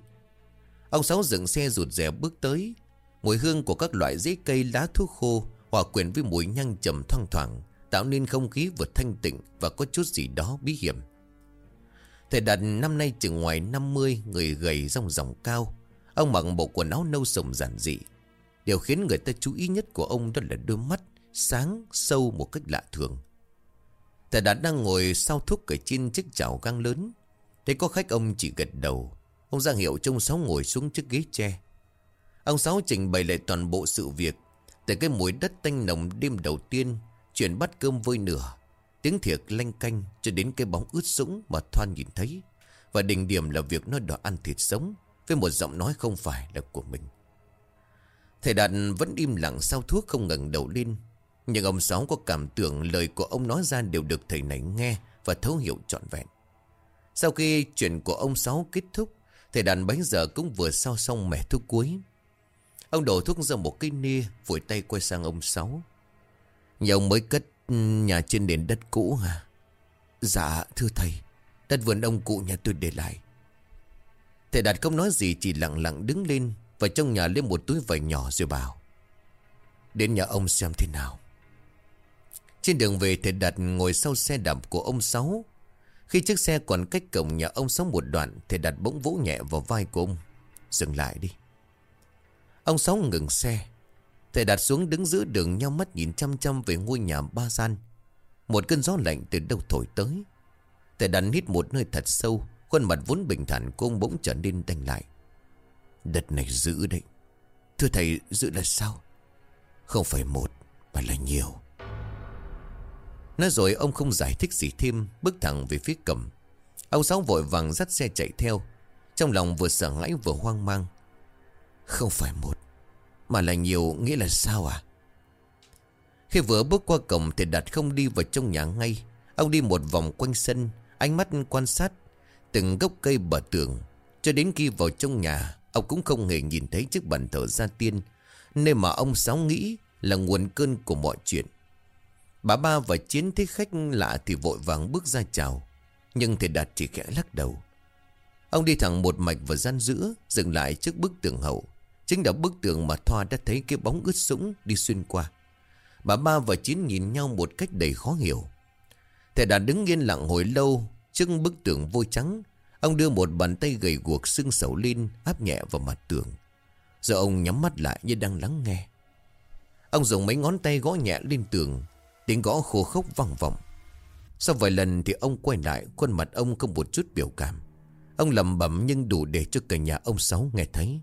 Ông Sáu dựng xe rụt rè bước tới. Mùi hương của các loại dễ cây, lá thuốc khô, Hòa quyện với mùi nhang trầm thoang thoảng, Tạo nên không khí vừa thanh tịnh Và có chút gì đó bí hiểm. Thầy Đạt năm nay chừng ngoài 50 Người gầy rong ròng cao. Ông mặc bộ quần áo nâu sồng giản dị. Điều khiến người ta chú ý nhất của ông đó là đôi mắt. Sáng sâu một cách lạ thường. Thầy đã đang ngồi sau thuốc ở trên chiếc chảo găng lớn. Thấy có khách, ông chỉ gật đầu. Ông ra hiệu trông Sáu ngồi xuống chiếc ghế tre. Ông Sáu trình bày lại toàn bộ sự việc Từ cái mùi đất tanh nồng đêm đầu tiên, Chuyển bắt cơm vơi nửa, Tiếng thiệt lanh canh cho đến cái bóng ướt sũng mà Thoan nhìn thấy. Và đỉnh điểm là việc nó đòi ăn thịt sống Với một giọng nói không phải là của mình. Thầy Đạt vẫn im lặng sau thuốc không ngẩng đầu lên. Nhưng ông Sáu có cảm tưởng lời của ông nói ra đều được thầy này nghe và thấu hiểu trọn vẹn. Sau khi chuyện của ông Sáu kết thúc, thầy đàn bánh giờ cũng vừa sau xong mẻ thuốc cuối. Ông đổ thuốc ra một cái nia, vội tay quay sang ông Sáu. Nhà ông mới cất nhà trên nền đất cũ hả? Dạ, thưa thầy, đất vườn ông cụ nhà tôi để lại. Thầy Đạt không nói gì chỉ lặng lặng đứng lên và trong nhà lấy một túi vải nhỏ rồi bảo. Đến nhà ông xem thế nào. Trên đường về thầy Đạt ngồi sau xe đạp của ông Sáu. Khi chiếc xe còn cách cổng nhà ông Sáu một đoạn, thầy Đạt bỗng vỗ nhẹ vào vai của ông. Dừng lại đi. Ông Sáu ngừng xe. Thầy Đạt xuống đứng giữa đường nhau mắt nhìn chăm chăm về ngôi nhà ba gian. Một cơn gió lạnh từ đâu thổi tới. Thầy Đạt hít một nơi thật sâu, khuôn mặt vốn bình thản của ông bỗng trở nên đanh lại. đợt này giữ đấy. Thưa thầy, giữ là sao? Không phải một, mà là nhiều. Nói rồi ông không giải thích gì thêm, Bước thẳng về phía cầm. Ông Sáu vội vàng dắt xe chạy theo. Trong lòng vừa sợ hãi vừa hoang mang. Không phải một, Mà là nhiều nghĩa là sao à? Khi vừa bước qua cổng Thì Đạt không đi vào trong nhà ngay. Ông đi một vòng quanh sân, Ánh mắt quan sát Từng gốc cây bờ tường. Cho đến khi vào trong nhà, Ông cũng không hề nhìn thấy chiếc bàn thờ gia tiên. Nên mà ông Sáu nghĩ Là nguồn cơn của mọi chuyện. Bà ba và Chiến thấy khách lạ thì vội vàng bước ra chào. Nhưng thầy Đạt chỉ khẽ lắc đầu. Ông đi thẳng một mạch vào gian giữa, dừng lại trước bức tường hậu. Chính là bức tường mà Thoa đã thấy cái bóng ướt sũng đi xuyên qua. Bà ba và Chiến nhìn nhau một cách đầy khó hiểu. Thầy Đạt đứng yên lặng hồi lâu trước bức tường vôi trắng. Ông đưa một bàn tay gầy guộc xương sầu lên áp nhẹ vào mặt tường. Giờ ông nhắm mắt lại như đang lắng nghe. Ông dùng mấy ngón tay gõ nhẹ lên tường Tiếng gõ khô khốc vang vọng. Sau vài lần thì ông quay lại, Khuôn mặt ông không một chút biểu cảm. Ông lầm bẩm nhưng đủ để cho cả nhà ông Sáu nghe thấy.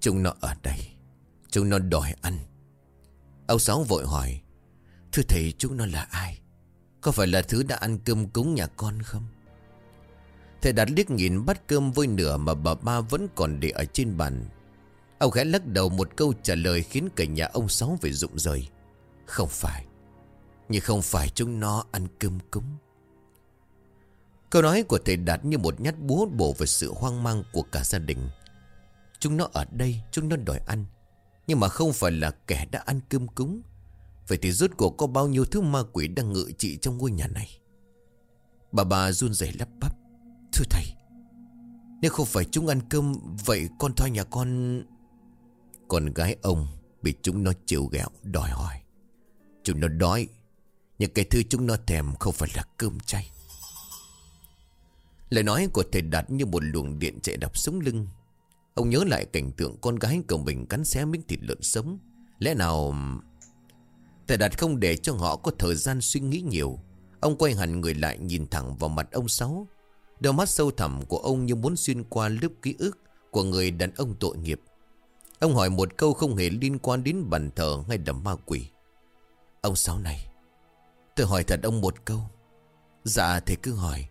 Chúng nó ở đây, Chúng nó đòi ăn. Ông Sáu vội hỏi, Thưa thầy, chúng nó là ai? Có phải là thứ đã ăn cơm cúng nhà con không? Thầy đặt liếc nhìn bát cơm vơi nửa Mà bà ba vẫn còn để ở trên bàn. Ông khẽ lắc đầu một câu trả lời Khiến cả nhà ông Sáu phải rụng rời không phải. Nhưng không phải chúng nó ăn cơm cúng. Câu nói của thầy Đạt như một nhát búa bổ về sự hoang mang của cả gia đình. Chúng nó ở đây, Chúng nó đòi ăn. Nhưng mà không phải là kẻ đã ăn cơm cúng. Vậy thì rốt cuộc có bao nhiêu thứ ma quỷ đang ngự trị trong ngôi nhà này? Bà bà run rẩy lắp bắp. Thưa thầy, Nếu không phải chúng ăn cơm, Vậy con Thoa nhà con Con gái ông Bị chúng nó chịu ghẹo, đòi hỏi. Chúng nó đói, Nhưng cái thứ chúng nó thèm không phải là cơm chay. Lời nói của thầy Đạt như một luồng điện chạy đập sống lưng. Ông nhớ lại cảnh tượng con gái của mình cắn xé miếng thịt lợn sống. Lẽ nào... Thầy Đạt không để cho họ có thời gian suy nghĩ nhiều. Ông quay hẳn người lại nhìn thẳng vào mặt ông Sáu. Đôi mắt sâu thẳm của ông như muốn xuyên qua lớp ký ức Của người đàn ông tội nghiệp. Ông hỏi một câu không hề liên quan đến bàn thờ hay đầm ma quỷ. Ông Sáu này, Tôi hỏi thật ông một câu. Dạ thì cứ hỏi.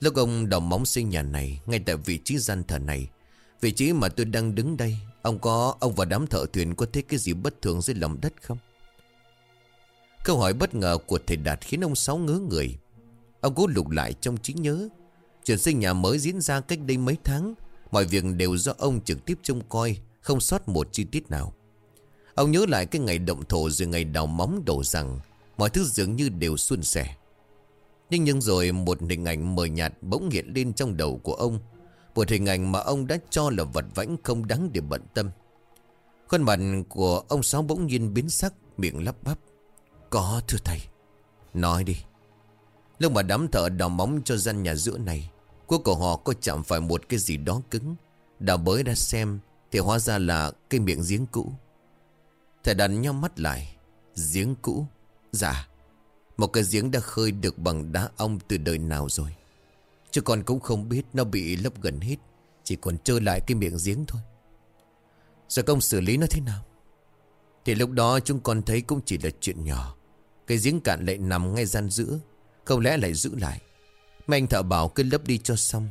Lúc ông đào móng xây nhà này, Ngay tại vị trí gian thờ này, Vị trí mà tôi đang đứng đây, Ông có Ông và đám thợ thuyền có thấy cái gì bất thường dưới lòng đất không? Câu hỏi bất ngờ của thầy Đạt Khiến ông Sáu ngớ người. Ông cố lục lại trong trí nhớ. Chuyện xây nhà mới diễn ra cách đây mấy tháng, Mọi việc đều do ông trực tiếp trông coi, Không sót một chi tiết nào. Ông nhớ lại cái ngày động thổ rồi ngày đào móng đổ rằng Mọi thứ dường như đều suôn sẻ. Nhưng nhưng rồi một hình ảnh mờ nhạt bỗng hiện lên trong đầu của ông. Một hình ảnh mà ông đã cho là vật vãnh không đáng để bận tâm. Khuôn mặt của ông Sáu bỗng nhiên biến sắc, Miệng lắp bắp. Có, thưa thầy. Nói đi. Lúc mà đám thợ đào móng cho gian nhà giữa này, Cuối cùng họ có chạm phải một cái gì đó cứng. Đào bới ra xem, Thì hóa ra là cái miệng giếng cũ. Thầy đàn nhau mắt lại. Giếng cũ. Dạ Một cái giếng đã khơi được bằng đá ong từ đời nào rồi. Chứ còn cũng không biết Nó bị lấp gần hết. Chỉ còn trơ lại cái miệng giếng thôi. Rồi công xử lý nó thế nào? Thì lúc đó chúng con thấy cũng chỉ là chuyện nhỏ. Cái giếng cạn lại nằm ngay gian giữa. Không lẽ lại giữ lại? Mà anh thợ bảo cứ lấp đi cho xong.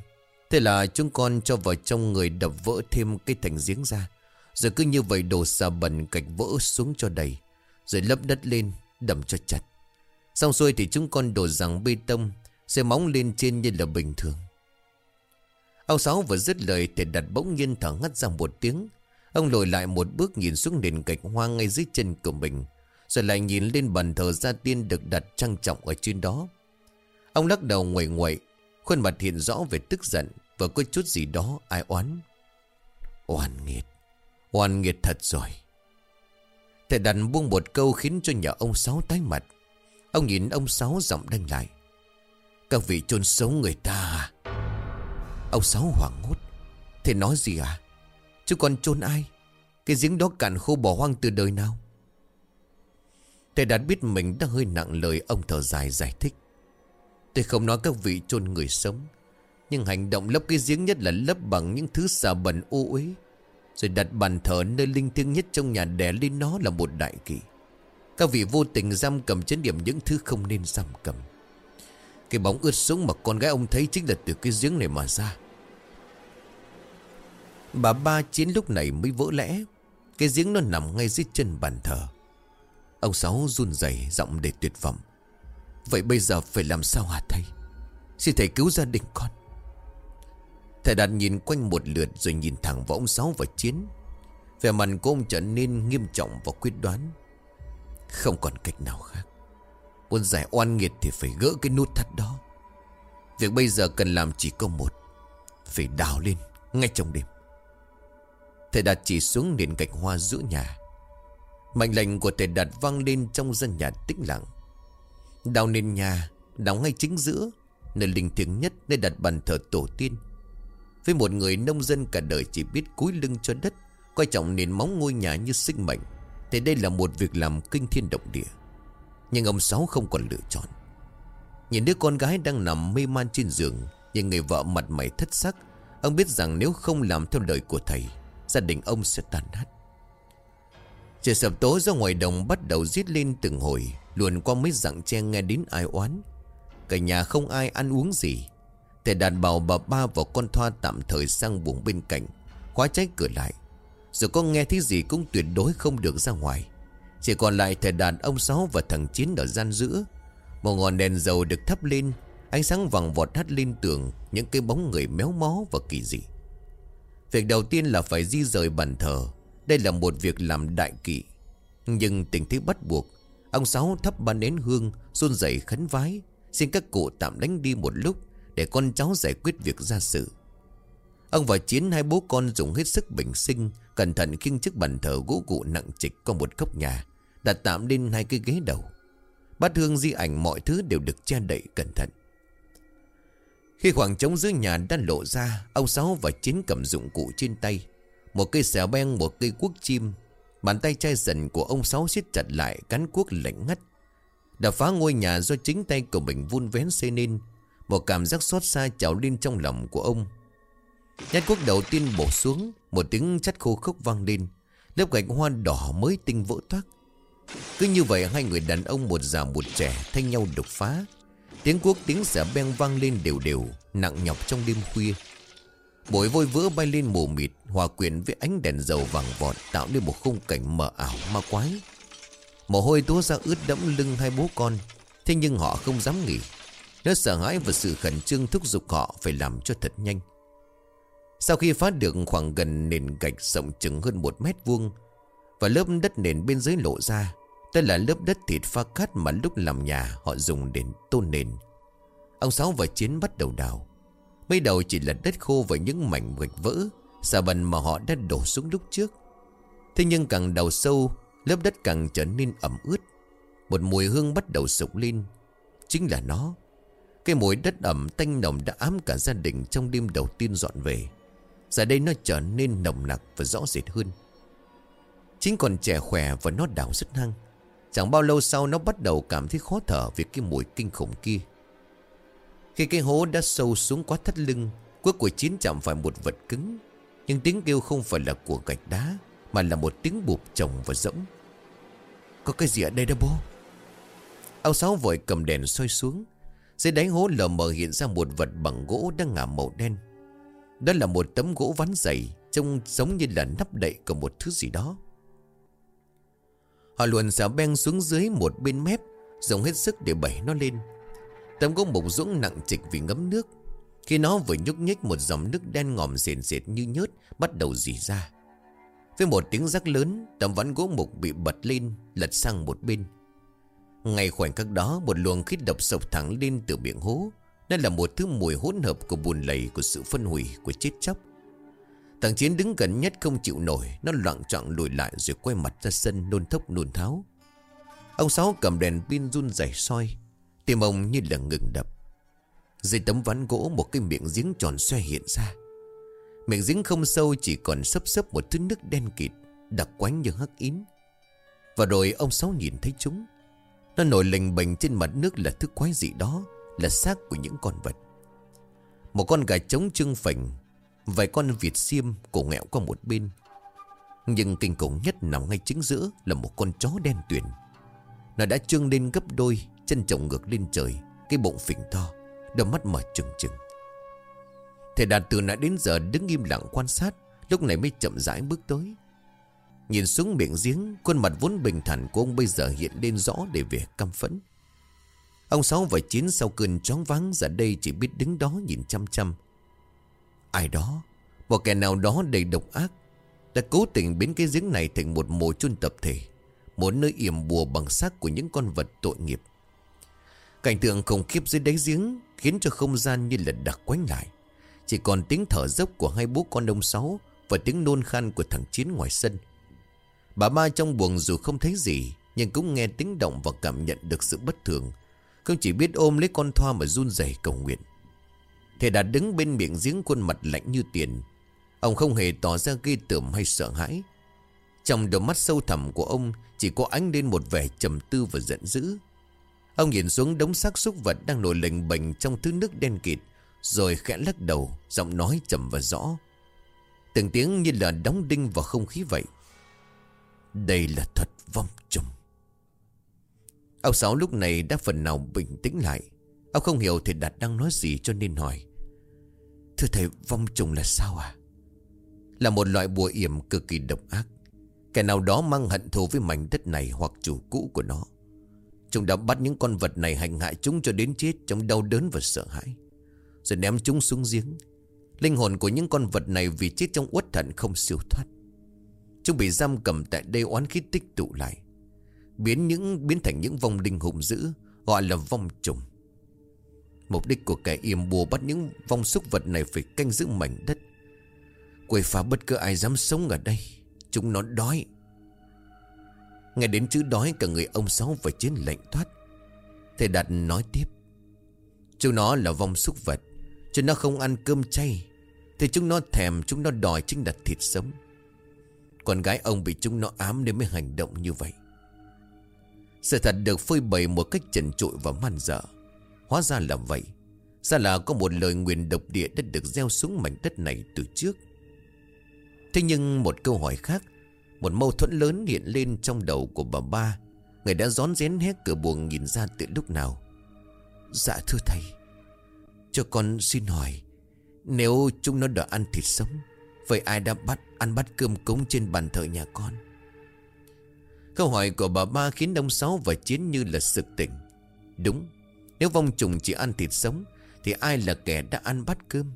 Thế là chúng con cho vào trong người đập vỡ thêm cái thành giếng ra rồi cứ như vậy đổ xà bẩn cạch vỡ xuống cho đầy, Rồi lấp đất lên, Đầm cho chặt. Xong xuôi thì chúng con đổ rằng bê tông, Xe móng lên trên như là bình thường. Ông Sáu vừa dứt lời Thì đặt bỗng nhiên thở ngắt ra một tiếng. Ông lùi lại một bước nhìn xuống nền gạch hoang ngay dưới chân của mình, Rồi lại nhìn lên bàn thờ gia tiên được đặt trang trọng ở trên đó. Ông lắc đầu nguội nguội, Khuôn mặt hiện rõ về tức giận Và có chút gì đó ai oán. Oan nghiệt. Oan nghiệt thật rồi. Thầy đàn buông một câu khiến cho nhà ông Sáu tái mặt. Ông nhìn ông Sáu giọng đanh lại. Các vị chôn sống người ta à? Ông Sáu hoảng hốt. Thầy nói gì à? Chứ còn chôn ai? Cái giếng đó cạn khô bỏ hoang từ đời nào? Thầy đạt biết mình đã hơi nặng lời, Ông thở dài giải thích. Tôi không nói các vị chôn người sống, Nhưng hành động lấp cái giếng nhất là lấp bằng những thứ xà bẩn ô uế. Rồi đặt bàn thờ nơi linh thiêng nhất trong nhà đẻ lên nó là một đại kỳ Các vị vô tình giam cầm chấn điểm những thứ không nên giam cầm. Cái bóng ướt sũng mà con gái ông thấy chính là từ cái giếng này mà ra. Bà ba chiến lúc này mới vỡ lẽ. Cái giếng nó nằm ngay dưới chân bàn thờ. Ông Sáu run rẩy, giọng để tuyệt vọng. Vậy bây giờ phải làm sao hả thầy? Xin thầy cứu gia đình con. Thầy đạt nhìn quanh một lượt Rồi nhìn thẳng vào ông Sáu và Chiến. Vẻ mặt của ông trở nên nghiêm trọng và quyết đoán. Không còn cách nào khác. Muốn giải oan nghiệt thì phải gỡ cái nút thắt đó. Việc bây giờ cần làm chỉ có một. Phải đào lên ngay trong đêm. Thầy Đạt chỉ xuống nền gạch hoa giữa nhà. Mệnh lệnh của thầy Đạt vang lên trong dân nhà tĩnh lặng. Đào nền nhà, Đào ngay chính giữa, Nơi linh thiêng nhất, nơi đặt bàn thờ tổ tiên. Với một người nông dân cả đời chỉ biết cúi lưng cho đất, Coi trọng nền móng ngôi nhà như sinh mệnh, Thì đây là một việc làm kinh thiên động địa. Nhưng ông Sáu không còn lựa chọn. Nhìn đứa con gái đang nằm mê man trên giường, Nhìn người vợ mặt mày thất sắc, Ông biết rằng nếu không làm theo lời của thầy, Gia đình ông sẽ tàn nát. Trời sập tối ra ngoài đồng bắt đầu giết lên từng hồi, Luồn qua mấy dặng tre nghe đến ai oán. Cả nhà không ai ăn uống gì Thầy đàn bảo bà ba và con Thoa tạm thời sang buồng bên cạnh. Khóa trái cửa lại. Rồi có nghe thấy gì cũng tuyệt đối không được ra ngoài. Chỉ còn lại thầy đàn ông Sáu và thằng Chiến ở gian giữa. Một ngọn đèn dầu được thắp lên. Ánh sáng vàng vọt hắt lên tường Những cái bóng người méo mó và kỳ dị. Việc đầu tiên là phải di rời bàn thờ. Đây là một việc làm đại kỵ. Nhưng tình thế bắt buộc, Ông Sáu thắp ba nén hương, run rẩy khấn vái. Xin các cụ tạm đánh đi một lúc để con cháu giải quyết việc gia sự. Ông và Chiến, hai bố con dùng hết sức bình sinh, Cẩn thận khiêng chiếc bàn thờ gỗ cụ nặng trịch Có một góc nhà Đặt tạm lên hai cái ghế đầu. Bát hương, di ảnh, mọi thứ đều được che đậy cẩn thận. Khi khoảng trống dưới nhà đã lộ ra, Ông Sáu và Chiến cầm dụng cụ trên tay, Một cây xẻo beng, một cây cuốc chim. Bàn tay chai dần của ông Sáu siết chặt lại, Cán cuốc lạnh ngắt. Đã phá ngôi nhà do chính tay của mình vun vén xây nên một cảm giác xót xa trào lên trong lòng của ông. Nhát quốc đầu tiên bổ xuống, Một tiếng chắt khô khốc vang lên. Lớp gạch hoa đỏ mới tinh vỡ toát Cứ như vậy, hai người đàn ông, một già, một trẻ, Thay nhau đục phá. Tiếng cuốc, tiếng xẻ beng vang lên đều đều, Nặng nhọc trong đêm khuya. Bụi vôi vỡ bay lên mù mịt, Hòa quyện với ánh đèn dầu vàng vọt, Tạo nên một khung cảnh mờ ảo, ma quái. Mồ hôi túa ra ướt đẫm lưng hai bố con, Thế nhưng họ không dám nghỉ nỗi sợ hãi và sự khẩn trương thúc giục họ Phải làm cho thật nhanh Sau khi phá được khoảng gần nền gạch rộng chừng hơn một mét vuông Và lớp đất nền bên dưới lộ ra đây là lớp đất thịt pha cát mà lúc làm nhà họ dùng để tôn nền. Ông Sáu và Chiến bắt đầu đào. Mới đầu chỉ là đất khô và những mảnh gạch vỡ, xà bần mà họ đã đổ xuống lúc trước. Thế nhưng càng đào sâu, lớp đất càng trở nên ẩm ướt. Một mùi hương bắt đầu sục lên. Chính là nó. Cái mùi đất ẩm tanh nồng đã ám cả gia đình trong đêm đầu tiên dọn về. Giờ đây nó trở nên nồng nặc và rõ rệt hơn. Chính còn trẻ khỏe và nó đào rất hăng. Chẳng bao lâu sau nó bắt đầu cảm thấy khó thở vì cái mùi kinh khủng kia. Khi cái hố đã sâu xuống quá thắt lưng, cuối của chiến chạm phải một vật cứng. Nhưng tiếng kêu không phải là của gạch đá, mà là một tiếng bụp trồng và rỗng. Có cái gì ở đây đó bố? Ông Sáu vội cầm đèn soi xuống. Dưới đáy hố lờ mờ hiện ra một vật bằng gỗ đang ngả màu đen. Đó là một tấm gỗ ván dày, trông giống như là nắp đậy của một thứ gì đó. Họ luồn xà beng xuống dưới một bên mép Dùng hết sức để bẩy nó lên Tấm gỗ mục dũng nặng trịch vì ngấm nước Khi nó vừa nhúc nhích một dòng nước đen ngòm sền sệt như nhớt Bắt đầu dì ra Với một tiếng rắc lớn Tấm ván gỗ mục bị bật lên Lật sang một bên ngay khoảnh khắc đó, Một luồng khí độc sộc thẳng lên từ miệng hố. Đó là một thứ mùi hỗn hợp Của bùn lầy, của sự phân hủy, Của chết chóc. Thằng Chiến đứng gần nhất không chịu nổi, Nó loạn trọng lùi lại rồi quay mặt ra sân, Nôn thốc, nôn tháo. Ông Sáu cầm đèn pin run rẩy soi, Tim ông như là ngừng đập. Dưới tấm ván gỗ, một cái miệng giếng tròn xoe hiện ra. Miệng giếng không sâu, chỉ còn sấp sấp một thứ nước đen kịt, Đặc quánh như hắc ín Và rồi ông Sáu nhìn thấy chúng. Nó nổi lềnh bềnh trên mặt nước là thứ quái dị đó, Là xác của những con vật. Một con gà trống trưng phình Vài con vịt xiêm cổ nghẹo qua một bên. Nhưng kinh khủng nhất nằm ngay chính giữa Là một con chó đen tuyền. Nó đã trương lên gấp đôi, Chân trồng ngược lên trời, Cái bụng phình to Đôi mắt mở trừng trừng. Thầy đạt từ nãy đến giờ đứng im lặng quan sát, Lúc này mới chậm rãi bước tới. Nhìn xuống miệng giếng, Khuôn mặt vốn bình thản của ông bây giờ hiện lên rõ để về căm phẫn. Ông Sáu và Chín sau cơn chóng vắng Giờ đây chỉ biết đứng đó nhìn chăm chăm. Ai đó, Một kẻ nào đó đầy độc ác, Đã cố tình biến cái giếng này thành một mồ chôn tập thể, Một nơi yểm bùa bằng xác của những con vật tội nghiệp. Cảnh tượng khủng khiếp dưới đáy giếng Khiến cho không gian như là đặc quánh lại. Chỉ còn tiếng thở dốc của hai bố con ông Sáu Và tiếng nôn khan của thằng Chiến ngoài sân. Bà ma trong buồng dù không thấy gì, Nhưng cũng nghe tiếng động và cảm nhận được sự bất thường. Không chỉ biết ôm lấy con thoa mà run rẩy cầu nguyện. Thầy đã đứng bên miệng giếng khuôn mặt lạnh như tiền. Ông không hề tỏ ra ghê tưởng hay sợ hãi. Trong đôi mắt sâu thẳm của ông, Chỉ có ánh lên một vẻ trầm tư và giận dữ. Ông nhìn xuống đống xác súc vật đang nổi lềnh bềnh trong thứ nước đen kịt, Rồi khẽ lắc đầu, Giọng nói trầm và rõ. Từng tiếng như là đóng đinh vào không khí vậy. Đây là thuật vong trùng. Ông Sáu lúc này đã phần nào bình tĩnh lại. Ông không hiểu thầy Đạt đang nói gì cho nên hỏi, Thưa thầy, vong trùng là sao à Là một loại bùa yểm cực kỳ độc ác. Kẻ nào đó mang hận thù với mảnh đất này hoặc chủ cũ của nó, Chúng đã bắt những con vật này hành hại chúng cho đến chết trong đau đớn và sợ hãi, Rồi ném chúng xuống giếng. Linh hồn của những con vật này vì chết trong uất thận không siêu thoát. Chúng bị giam cầm tại đây oán khí tích tụ lại. Biến những, biến thành những vong linh hùng dữ, Gọi là vong trùng. Mục đích của kẻ yểm bùa bắt những vong súc vật này phải canh giữ mảnh đất. Quầy phá bất cứ ai dám sống ở đây. Chúng nó đói. Nghe đến chữ đói, cả người ông Sáu phải chiến lệnh thoát. Thầy Đạt nói tiếp. Chúng nó là vong súc vật. Chúng nó không ăn cơm chay. Thì chúng nó thèm, chúng nó đòi chính là thịt sống. Con gái ông bị chúng nó ám nên mới hành động như vậy. Sự thật được phơi bày một cách trần trụi và man dở Hóa ra là vậy. Ra là có một lời nguyền độc địa đã được gieo xuống mảnh đất này từ trước. Thế nhưng một câu hỏi khác, Một mâu thuẫn lớn hiện lên trong đầu của bà ba. Người đã rón rén hét cửa buồng nhìn ra từ lúc nào. Dạ thưa thầy, Cho con xin hỏi, Nếu chúng nó đã ăn thịt sống Vậy ai đã bắt, ăn bắt cơm cúng trên bàn thờ nhà con? Câu hỏi của bà ba khiến đông sáu và chiến như là sực tỉnh. Đúng, nếu vong trùng chỉ ăn thịt sống, Thì ai là kẻ đã ăn bát cơm?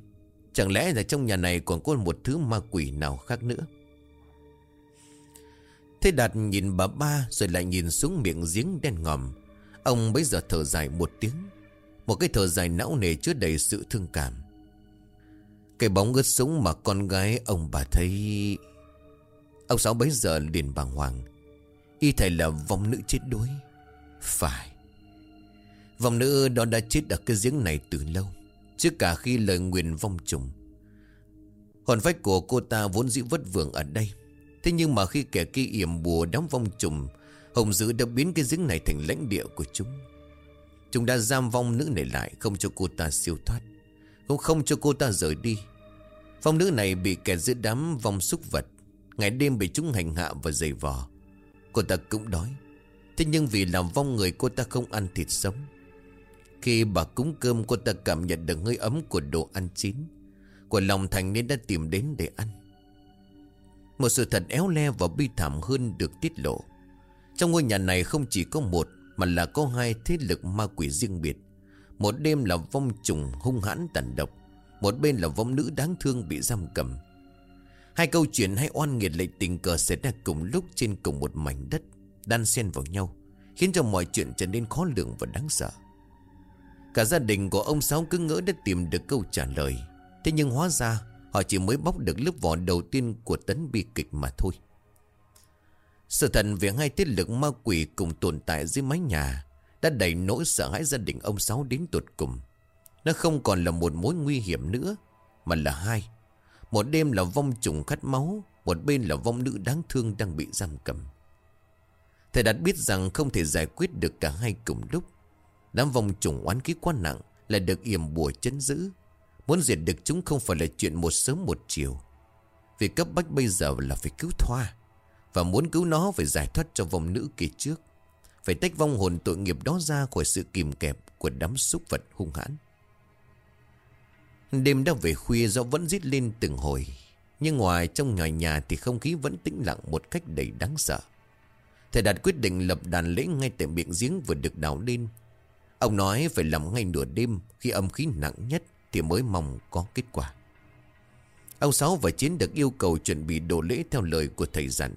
Chẳng lẽ là trong nhà này còn có một thứ ma quỷ nào khác nữa? Thế Đạt nhìn bà ba Rồi lại nhìn xuống miệng giếng đen ngòm. Ông bấy giờ thở dài một tiếng. Một cái thở dài não nề chứa đầy sự thương cảm. Cái bóng ướt súng mà con gái ông bà thấy. Ông Sáu bấy giờ liền bàng hoàng. Y thầy là vong nữ chết đuối. Phải. Vong nữ đó đã chết ở cái giếng này từ lâu, Trước cả khi lời nguyền vong trùng. Hồn phách của cô ta vốn dĩ vất vưởng ở đây. Thế nhưng mà khi kẻ kia yểm bùa đóng vong trùng, Hồng dữ đã biến cái giếng này thành lãnh địa của chúng. Chúng đã giam vong nữ này lại, Không cho cô ta siêu thoát. Cũng không cho cô ta rời đi phong nữ này bị kẻ giữa đám vong súc vật. Ngày đêm bị chúng hành hạ và dày vò. Cô ta cũng đói. Thế nhưng vì làm vong người, cô ta không ăn thịt sống. Khi bà cúng cơm, cô ta cảm nhận được hơi ấm của đồ ăn chín, Của lòng thành nên đã tìm đến để ăn. Một sự thật éo le và bi thảm hơn được tiết lộ. Trong ngôi nhà này không chỉ có một, Mà là có hai thế lực ma quỷ riêng biệt. Một đêm là vong trùng hung hãn tàn độc một bên là vong nữ đáng thương bị giam cầm. Hai câu chuyện hay oan nghiệt lại tình cờ xảy ra cùng lúc trên cùng một mảnh đất, Đan xen vào nhau, Khiến cho mọi chuyện trở nên khó lường và đáng sợ. Cả gia đình của ông Sáu cứ ngỡ đã tìm được câu trả lời. Thế nhưng hóa ra, Họ chỉ mới bóc được lớp vỏ đầu tiên của tấn bi kịch mà thôi. Sự thật về hai tiết lực ma quỷ cùng tồn tại dưới mái nhà Đã đẩy nỗi sợ hãi gia đình ông Sáu đến tột cùng. Nó không còn là một mối nguy hiểm nữa, Mà là hai. Một đêm là vong trùng khát máu, Một bên là vong nữ đáng thương đang bị giam cầm. Thầy đạt biết rằng không thể giải quyết được cả hai cùng lúc. Đám vong trùng oán khí quá nặng là được yểm bùa chấn giữ. Muốn diệt được chúng không phải là chuyện một sớm một chiều. Việc cấp bách bây giờ là phải cứu Thoa, Và muốn cứu nó phải giải thoát cho vong nữ kỳ trước. Phải tách vong hồn tội nghiệp đó ra khỏi sự kìm kẹp của đám súc vật hung hãn. Đêm đã về khuya gió vẫn rít lên từng hồi Nhưng ngoài trong nhà nhà thì không khí vẫn tĩnh lặng một cách đầy đáng sợ Thầy Đạt quyết định lập đàn lễ ngay tại miệng giếng vừa được đào lên Ông nói phải làm ngay nửa đêm khi âm khí nặng nhất thì mới mong có kết quả. Ông Sáu và Chiến được yêu cầu chuẩn bị đồ lễ theo lời của thầy dặn.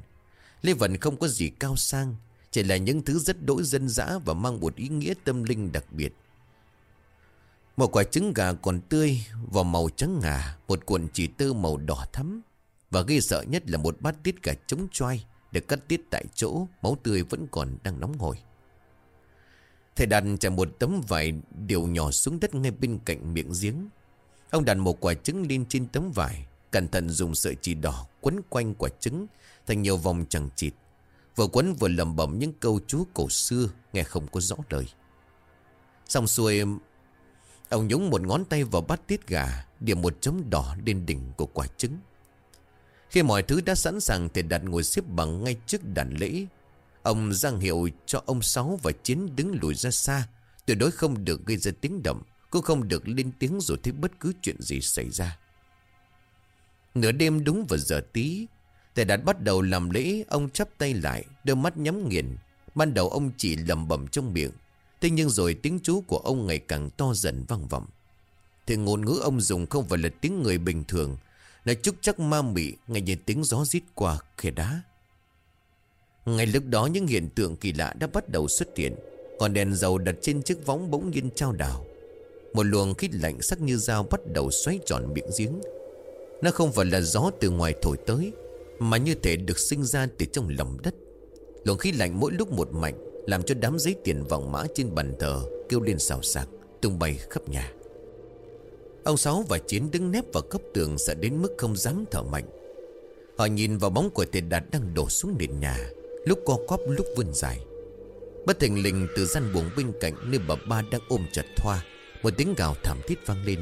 Lễ Vân không có gì cao sang, chỉ là những thứ rất đỗi dân dã và mang một ý nghĩa tâm linh đặc biệt. Một quả trứng gà còn tươi, và màu trắng ngà, một cuộn chỉ tơ màu đỏ thắm. Và gây sợ nhất là một bát tiết gà trống choai, được cắt tiết tại chỗ, máu tươi vẫn còn đang nóng hổi. Thầy đặt trải một tấm vải điều nhỏ xuống đất ngay bên cạnh miệng giếng. Ông đặt một quả trứng lên trên tấm vải, cẩn thận dùng sợi chỉ đỏ quấn quanh quả trứng thành nhiều vòng chẳng chịt. Vừa quấn vừa lầm bẩm những câu chú cổ xưa nghe không có rõ lời. Xong xuôi, ông nhúng một ngón tay vào bát tiết gà, điểm một chấm đỏ lên đỉnh của quả trứng. Khi mọi thứ đã sẵn sàng thì đặt ngồi xếp bằng ngay trước đàn lễ. Ông giang hiệu cho ông Sáu và Chiến đứng lùi ra xa. Tuyệt đối không được gây ra tiếng động Cũng không được lên tiếng rồi thấy bất cứ chuyện gì xảy ra. Nửa đêm đúng vào giờ tí Thầy Đạt bắt đầu làm lễ. Ông chắp tay lại Đôi mắt nhắm nghiền. Ban đầu ông chỉ lầm bẩm trong miệng Thế nhưng rồi tiếng chú của ông ngày càng to dần vang vọng. Thì ngôn ngữ ông dùng không phải là tiếng người bình thường, Là chúc chắc ma mị, Ngay như tiếng gió rít qua khe đá. Ngay lúc đó những hiện tượng kỳ lạ đã bắt đầu xuất hiện Còn đèn dầu đặt trên chiếc võng bỗng nhiên trao đảo. Một luồng khí lạnh sắc như dao bắt đầu xoáy tròn miệng giếng. Nó không phải là gió từ ngoài thổi tới, Mà như thể được sinh ra từ trong lòng đất. Luồng khí lạnh mỗi lúc một mạnh làm cho đám giấy tiền vòng mã trên bàn thờ Kêu lên xào xạc, Tung bay khắp nhà. Ông Sáu và Chiến đứng nép vào cấp tường Sợ đến mức không dám thở mạnh. Họ nhìn vào bóng của tiền đạt đang đổ xuống nền nhà, Lúc co quắp, lúc vươn dài. Bất thình lình, từ gian buồng bên cạnh Nơi bà ba đang ôm chặt Thoa, Một tiếng gào thảm thiết vang lên.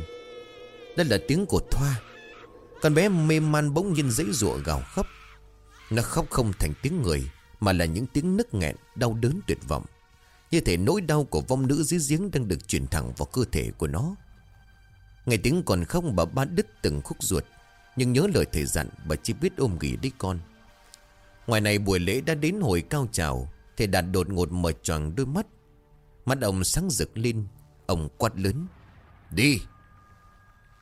Đó là tiếng của Thoa. Con bé mê man bỗng nhiên dãy rụa gào khóc. Nó khóc không thành tiếng người mà là những tiếng nức nghẹn, Đau đớn tuyệt vọng. Như thể nỗi đau của vong nữ dưới giếng Đang được truyền thẳng vào cơ thể của nó. Ngày tiếng còn khóc bà ba đứt từng khúc ruột, Nhưng nhớ lời thầy dặn, Bà chỉ biết ôm ghì đích con. Ngoài này buổi lễ đã đến hồi cao trào, Thầy Đạt đột ngột mở tròn đôi mắt. Mắt ông sáng rực lên, Ông quát lớn, Đi!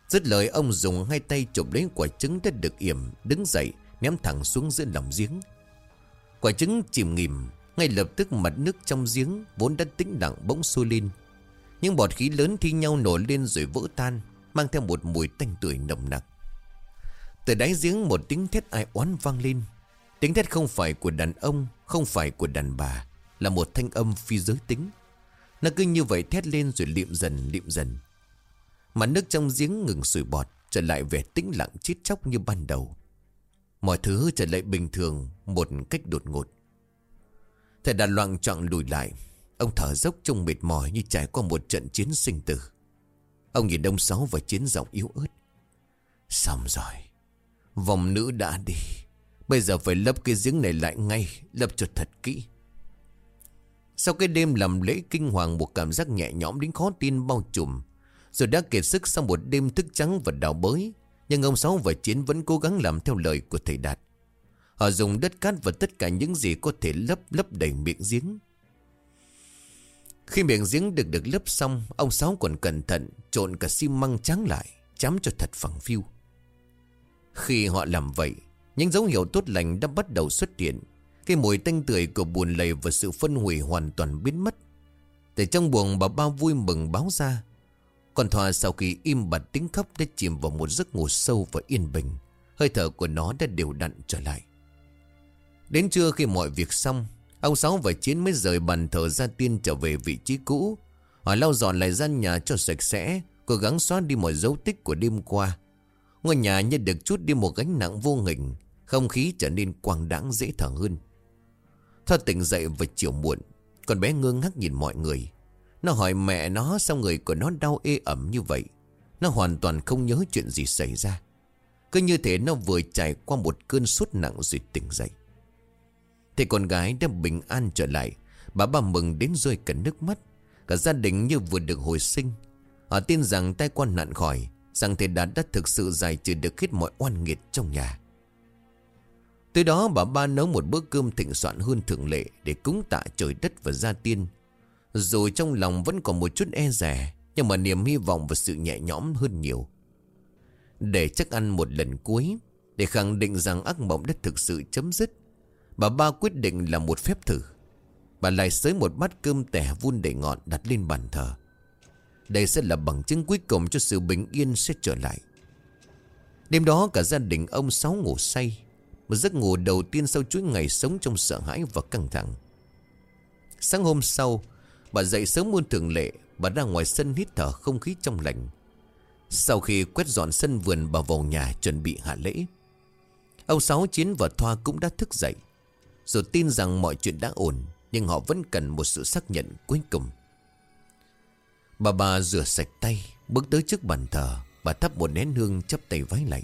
Dứt lời, ông dùng hai tay chụp lấy quả trứng đã được yểm, Đứng dậy, ném thẳng xuống giữa lòng giếng. Quả trứng chìm nghỉm, Ngay lập tức mặt nước trong giếng Vốn đã tĩnh lặng bỗng sôi lên. Những bọt khí lớn thi nhau nổi lên rồi vỡ tan, Mang theo một mùi tanh tưởi nồng nặc. Từ đáy giếng một tiếng thét ai oán vang lên. Tiếng thét không phải của đàn ông, Không phải của đàn bà, Là một thanh âm phi giới tính. Nó cứ như vậy thét lên rồi liệm dần liệm dần. Mà nước trong giếng ngừng sủi bọt, Trở lại vẻ tĩnh lặng chít chóc như ban đầu. Mọi thứ trở lại bình thường Một cách đột ngột. Thầy đàn loạn trọng lùi lại. Ông thở dốc trông mệt mỏi Như trải qua một trận chiến sinh tử. Ông nhìn đông sáu và chiến giọng yếu ớt. Xong rồi. Vòng nữ đã đi. Bây giờ phải lấp cái giếng này lại ngay, Lấp cho thật kỹ. Sau cái đêm làm lễ kinh hoàng, Một cảm giác nhẹ nhõm đến khó tin bao trùm. Rồi đã kiệt sức sau một đêm thức trắng và đào bới. Nhưng ông Sáu và Chiến vẫn cố gắng làm theo lời của thầy Đạt. Họ dùng đất cát và tất cả những gì có thể lấp lấp đầy miệng giếng. Khi miệng giếng được được lấp xong, Ông Sáu còn cẩn thận trộn cả xi măng trắng lại Chám cho thật phẳng phiu. Khi họ làm vậy, Những dấu hiệu tốt lành đã bắt đầu xuất hiện. Cái mùi tanh tưởi của buồn lầy và sự phân hủy hoàn toàn biến mất. Từ trong buồng bà ba vui mừng báo ra còn Thoa sau khi im bặt tiếng khóc đã chìm vào một giấc ngủ sâu và yên bình. Hơi thở của nó đã đều đặn trở lại. Đến trưa khi mọi việc xong, Ông Sáu và Chiến mới rời bàn thờ gia tiên trở về vị trí cũ. Họ lau dọn lại gian nhà cho sạch sẽ, Cố gắng xóa đi mọi dấu tích của đêm qua. Ngôi nhà như được chút đi một gánh nặng vô hình, Không khí trở nên quang đãng dễ thở hơn. Thoa tỉnh dậy vào chiều muộn, Con bé ngơ ngác nhìn mọi người. Nó hỏi mẹ nó sao người của nó đau ê ẩm như vậy. Nó hoàn toàn không nhớ chuyện gì xảy ra. Cứ như thế nó vừa trải qua một cơn sốt nặng rồi tỉnh dậy. Thì con gái đã bình an trở lại. Bà bà mừng đến rơi cả nước mắt. Cả gia đình như vừa được hồi sinh. Họ tin rằng tai quan nạn khỏi, Rằng thầy Đạt đã thực sự giải trừ được hết mọi oan nghiệt trong nhà. Tới đó bà ba nấu một bữa cơm thịnh soạn hơn thường lệ Để cúng tạ trời đất và gia tiên. Rồi trong lòng vẫn còn một chút e rẻ Nhưng mà niềm hy vọng và sự nhẹ nhõm hơn nhiều. Để chắc ăn một lần cuối, Để khẳng định rằng ác mộng đã thực sự chấm dứt, Bà ba quyết định là một phép thử. Bà lại xới một bát cơm tẻ vun đầy ngọn đặt lên bàn thờ. Đây sẽ là bằng chứng cuối cùng cho sự bình yên sẽ trở lại. Đêm đó cả gia đình ông Sáu ngủ say, Một giấc ngủ đầu tiên sau chuỗi ngày sống trong sợ hãi và căng thẳng. Sáng hôm sau Bà dậy sớm muôn thường lệ, Bà ra ngoài sân hít thở không khí trong lành. Sau khi quét dọn sân vườn, Bà vào nhà chuẩn bị hạ lễ. Ông Sáu Chiến và Thoa cũng đã thức dậy. Rồi tin rằng mọi chuyện đã ổn, Nhưng họ vẫn cần một sự xác nhận cuối cùng. Bà bà rửa sạch tay, Bước tới trước bàn thờ, Bà thắp một nén hương chấp tay vái lạy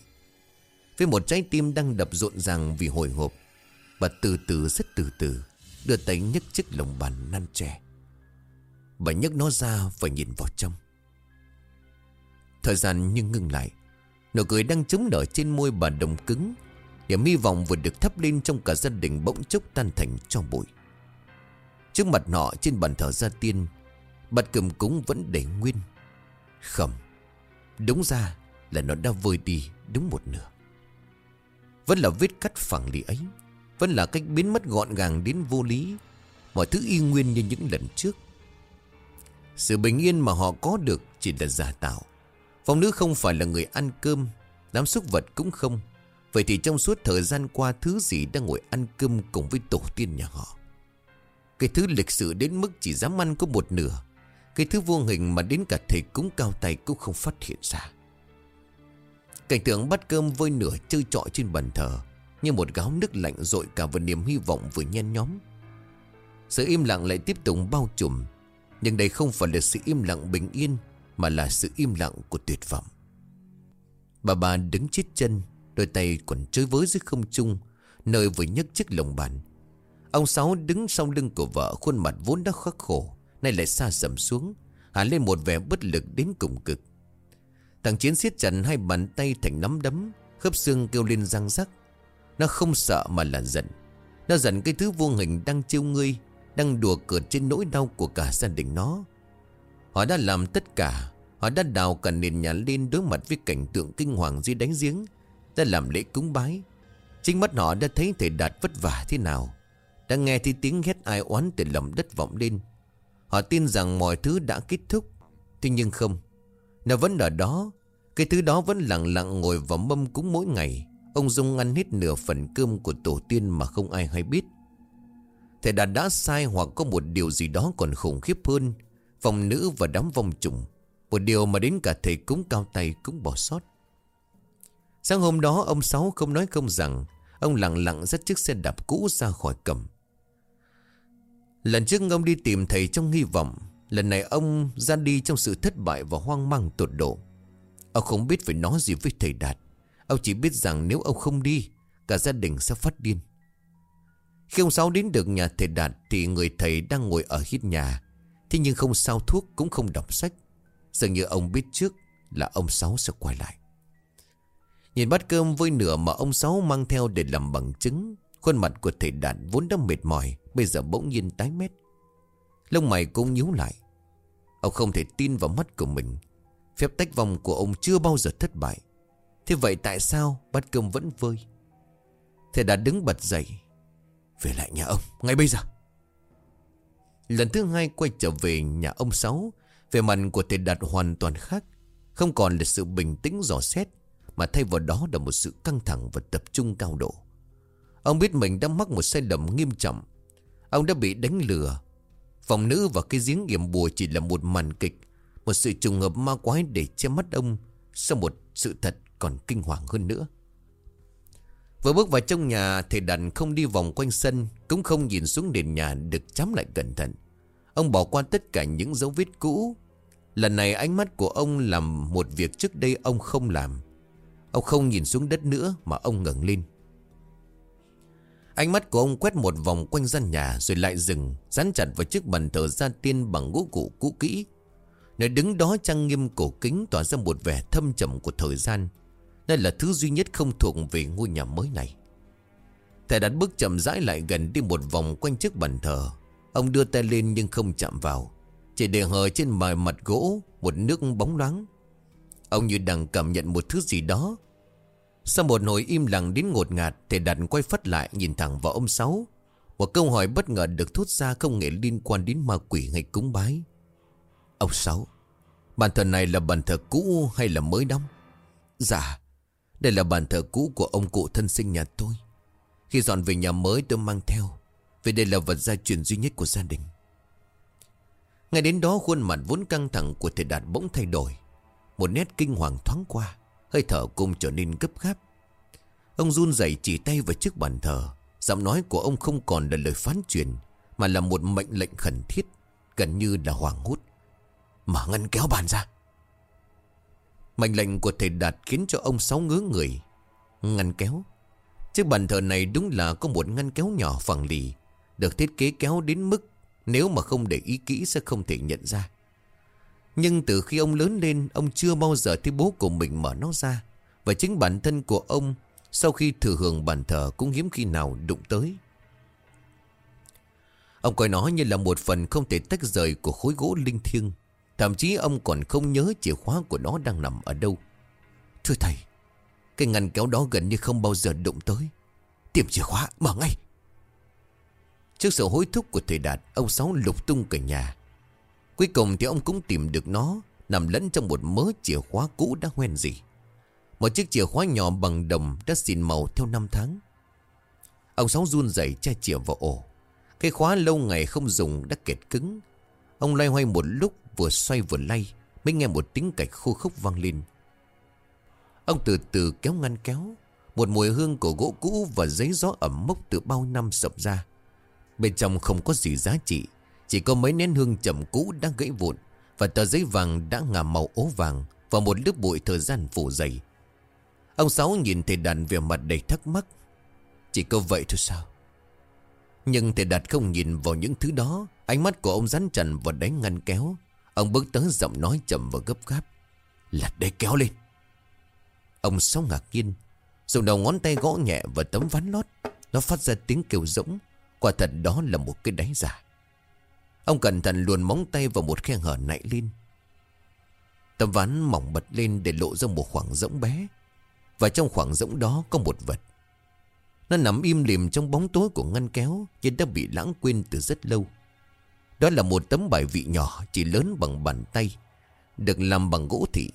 Với một trái tim đang đập rộn ràng vì hồi hộp, Bà từ từ, rất từ từ, Đưa tay nhấc chiếc lồng bàn năn trẻ Bà nhấc nó ra và nhìn vào trong. Thời gian nhưng ngưng lại, Nụ cười đang chống nở trên môi bà đồng cứng Điểm hy vọng vừa được thắp lên trong cả gia đình bỗng chốc tan thành cho bụi. Trước mặt nọ trên bàn thờ gia tiên Bật cầm cúng vẫn để nguyên. Không Đúng ra là nó đã vơi đi đúng một nửa. Vẫn là vết cắt phẳng lì ấy, Vẫn là cách biến mất gọn gàng đến vô lý, Mọi thứ y nguyên như những lần trước. Sự bình yên mà họ có được chỉ là giả tạo. Phong nữ không phải là người ăn cơm, Đám xúc vật cũng không. Vậy thì trong suốt thời gian qua, Thứ gì đang ngồi ăn cơm cùng với tổ tiên nhà họ? Cái thứ lịch sử đến mức chỉ dám ăn có một nửa, cái thứ vô hình mà đến cả thầy cúng cao tay cũng không phát hiện ra. Cảnh tượng bắt cơm vơi nửa chơi trọi trên bàn thờ, Như một gáo nước lạnh rội cả vào niềm hy vọng vừa nhen nhóm. Sự im lặng lại tiếp tục bao trùm. Nhưng đây không phải là sự im lặng bình yên, Mà là sự im lặng của tuyệt vọng. Bà bà đứng chết chân, Đôi tay còn chơi với dưới không trung, Nơi vừa nhấc chiếc lồng bàn. Ông Sáu đứng sau lưng của vợ, Khuôn mặt vốn đã khắc khổ, Nay lại xa sầm xuống Hạ lên một vẻ bất lực đến cùng cực. Thằng Chiến siết chặt hai bàn tay thành nắm đấm, Khớp xương kêu lên răng rắc. Nó không sợ mà là giận. Nó giận cái thứ vô hình đang chiêu ngươi đang đùa cợt trên nỗi đau của cả gia đình nó. Họ đã làm tất cả, Họ đã đào cả nền nhà lên đối mặt với cảnh tượng kinh hoàng dưới đánh giếng, Đã làm lễ cúng bái. Chính mắt họ đã thấy thầy Đạt vất vả thế nào, Đã nghe thấy tiếng hét ai oán từ lòng đất vọng lên. Họ tin rằng mọi thứ đã kết thúc, Thế nhưng không, Nó vẫn ở đó. Cái thứ đó vẫn lặng lặng ngồi vào mâm cúng mỗi ngày. Ông Dung ăn hết nửa phần cơm của tổ tiên mà không ai hay biết. Thầy đã đã sai hoặc có một điều gì đó còn khủng khiếp hơn, Phòng nữ và đám vong trùng. Một điều mà đến cả thầy cúng cao tay cũng bỏ sót. Sáng hôm đó, ông Sáu không nói không rằng, Ông lặng lặng dắt chiếc xe đạp cũ ra khỏi cầm. Lần trước ông đi tìm thầy trong hy vọng, Lần này ông ra đi trong sự thất bại và hoang mang tột độ. Ông không biết phải nói gì với thầy Đạt. Ông chỉ biết rằng nếu ông không đi, Cả gia đình sẽ phát điên. Khi ông Sáu đến được nhà thầy Đạt Thì người thầy đang ngồi ở hít nhà. Thế nhưng không sao thuốc cũng không đọc sách. Dường như ông biết trước Là ông Sáu sẽ quay lại. Nhìn bát cơm với nửa mà ông Sáu mang theo để làm bằng chứng, Khuôn mặt của thầy Đạt vốn đã mệt mỏi, Bây giờ bỗng nhiên tái mét. Lông mày cũng nhíu lại. Ông không thể tin vào mắt của mình. Phép tách vòng của ông chưa bao giờ thất bại. Thế vậy tại sao bát cơm vẫn vơi? Thầy Đạt đứng bật dậy. Về lại nhà ông, ngay bây giờ. Lần thứ hai quay trở về nhà ông Sáu Về mặt của thầy Đạt hoàn toàn khác, Không còn là sự bình tĩnh dò xét, Mà thay vào đó là một sự căng thẳng và tập trung cao độ. Ông biết mình đã mắc một sai lầm nghiêm trọng. Ông đã bị đánh lừa. Phòng nữ và cái giếng nghiệm bùa chỉ là một màn kịch, Một sự trùng hợp ma quái để che mắt ông Sau một sự thật còn kinh hoàng hơn nữa. Vừa bước vào trong nhà Thầy đàn không đi vòng quanh sân, Cũng không nhìn xuống nền nhà được chám lại cẩn thận. Ông bỏ qua tất cả những dấu vết cũ. Lần này ánh mắt của ông làm một việc trước đây ông không làm. Ông không nhìn xuống đất nữa mà ông ngẩng lên. Ánh mắt của ông quét một vòng quanh gian nhà rồi lại dừng, Dán chặt vào chiếc bàn thờ gia tiên bằng gỗ cụ cũ kỹ. Nơi đứng đó trang nghiêm cổ kính tỏa ra một vẻ thâm trầm của thời gian. Đây là thứ duy nhất không thuộc về ngôi nhà mới này. Thầy đặt bước chậm rãi lại gần đi một vòng quanh chiếc bàn thờ. Ông đưa tay lên nhưng không chạm vào. Chỉ để hờ trên mài mặt gỗ Một nước bóng loáng. Ông như đang cảm nhận một thứ gì đó. Sau một hồi im lặng đến ngột ngạt Thầy đặt quay phát lại nhìn thẳng vào ông Sáu. Một câu hỏi bất ngờ được thốt ra không hề liên quan đến ma quỷ hay cúng bái. Ông Sáu, Bàn thờ này là bàn thờ cũ hay là mới đóng? Dạ đây là bàn thờ cũ của ông cụ thân sinh nhà tôi. Khi dọn về nhà mới, tôi mang theo, Vì đây là vật gia truyền duy nhất của gia đình. Ngay đến đó, khuôn mặt vốn căng thẳng của thầy Đạt bỗng thay đổi. Một nét kinh hoàng thoáng qua, Hơi thở cũng trở nên gấp gáp. Ông run rẩy chỉ tay vào chiếc bàn thờ. Giọng nói của ông không còn là lời phán truyền, Mà là một mệnh lệnh khẩn thiết, Gần như là hoàng hốt. Mở ngăn kéo bàn ra. Mệnh lệnh của thầy Đạt khiến cho ông Sáu ngứa người. Ngăn kéo. Chiếc bàn thờ này đúng là có một ngăn kéo nhỏ phẳng lì, Được thiết kế kéo đến mức Nếu mà không để ý kỹ sẽ không thể nhận ra. Nhưng từ khi ông lớn lên, Ông chưa bao giờ thấy bố của mình mở nó ra, Và chính bản thân của ông Sau khi thừa hưởng bàn thờ Cũng hiếm khi nào đụng tới. Ông coi nó như là một phần không thể tách rời Của khối gỗ linh thiêng. Thậm chí ông còn không nhớ chìa khóa của nó đang nằm ở đâu. Thưa thầy, Cái ngăn kéo đó gần như không bao giờ đụng tới. Tìm chìa khóa, mở ngay. Trước sự hối thúc của thầy Đạt, Ông Sáu lục tung cả nhà. Cuối cùng thì ông cũng tìm được nó, Nằm lẫn trong một mớ chìa khóa cũ đã hoen gì Một chiếc chìa khóa nhỏ bằng đồng Đã xịn màu theo năm tháng. Ông Sáu run rẩy che chìa vào ổ. Cái khóa lâu ngày không dùng đã kẹt cứng. Ông loay hoay một lúc vừa xoay vừa lay, Mới nghe một tiếng cạch khô khốc vang lên. Ông từ từ kéo ngăn kéo, Một mùi hương của gỗ cũ và giấy gió ẩm mốc từ bao năm sập ra. Bên trong không có gì giá trị, Chỉ có mấy nén hương chậm cũ đang gãy vụn Và tờ giấy vàng đã ngả màu ố vàng Và một lớp bụi thời gian phủ dày. Ông Sáu nhìn thầy đàn về mặt đầy thắc mắc. Chỉ có vậy thôi sao? Nhưng thầy Đạt không nhìn vào những thứ đó, Ánh mắt của ông rắn trần vào đánh ngăn kéo. Ông bước tới giọng nói chậm và gấp gáp. Lật đây kéo lên. Ông Sáu ngạc nhiên, Dùng đầu ngón tay gõ nhẹ vào tấm ván lót. Nó phát ra tiếng kêu rỗng. Quả thật đó là một cái đáy giả. Ông cẩn thận luồn móng tay vào một khe hở nạy lên. Tấm ván mỏng bật lên để lộ ra một khoảng rỗng bé. Và trong khoảng rỗng đó có một vật. Nó nằm im lìm trong bóng tối của ngăn kéo, Nhưng đã bị lãng quên từ rất lâu đó là một tấm bài vị nhỏ, chỉ lớn bằng bàn tay, Được làm bằng gỗ thị.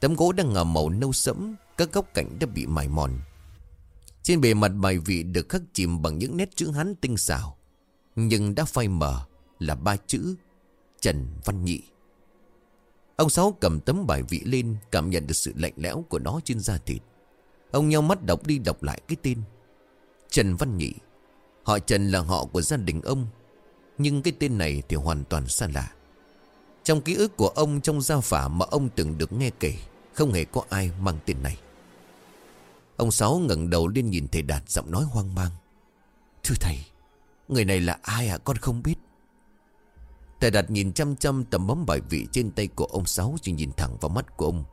Tấm gỗ đang ngả màu nâu sẫm, Các góc cạnh đã bị mài mòn. Trên bề mặt bài vị được khắc chìm bằng những nét chữ hán tinh xảo, Nhưng đã phai mờ là ba chữ Trần Văn Nhị. Ông Sáu cầm tấm bài vị lên, Cảm nhận được sự lạnh lẽo của nó trên da thịt. Ông nhau mắt đọc đi đọc lại cái tên Trần Văn Nhị. Họ Trần là họ của gia đình ông nhưng cái tên này thì hoàn toàn xa lạ. Trong ký ức của ông trong gia phả mà ông từng được nghe kể, Không hề có ai mang tên này. Ông Sáu ngẩng đầu lên nhìn thầy Đạt giọng nói hoang mang. Thưa thầy, Người này là ai à con không biết. Thầy Đạt nhìn chăm chăm tầm bấm bài vị trên tay của ông Sáu Chỉ nhìn thẳng vào mắt của ông.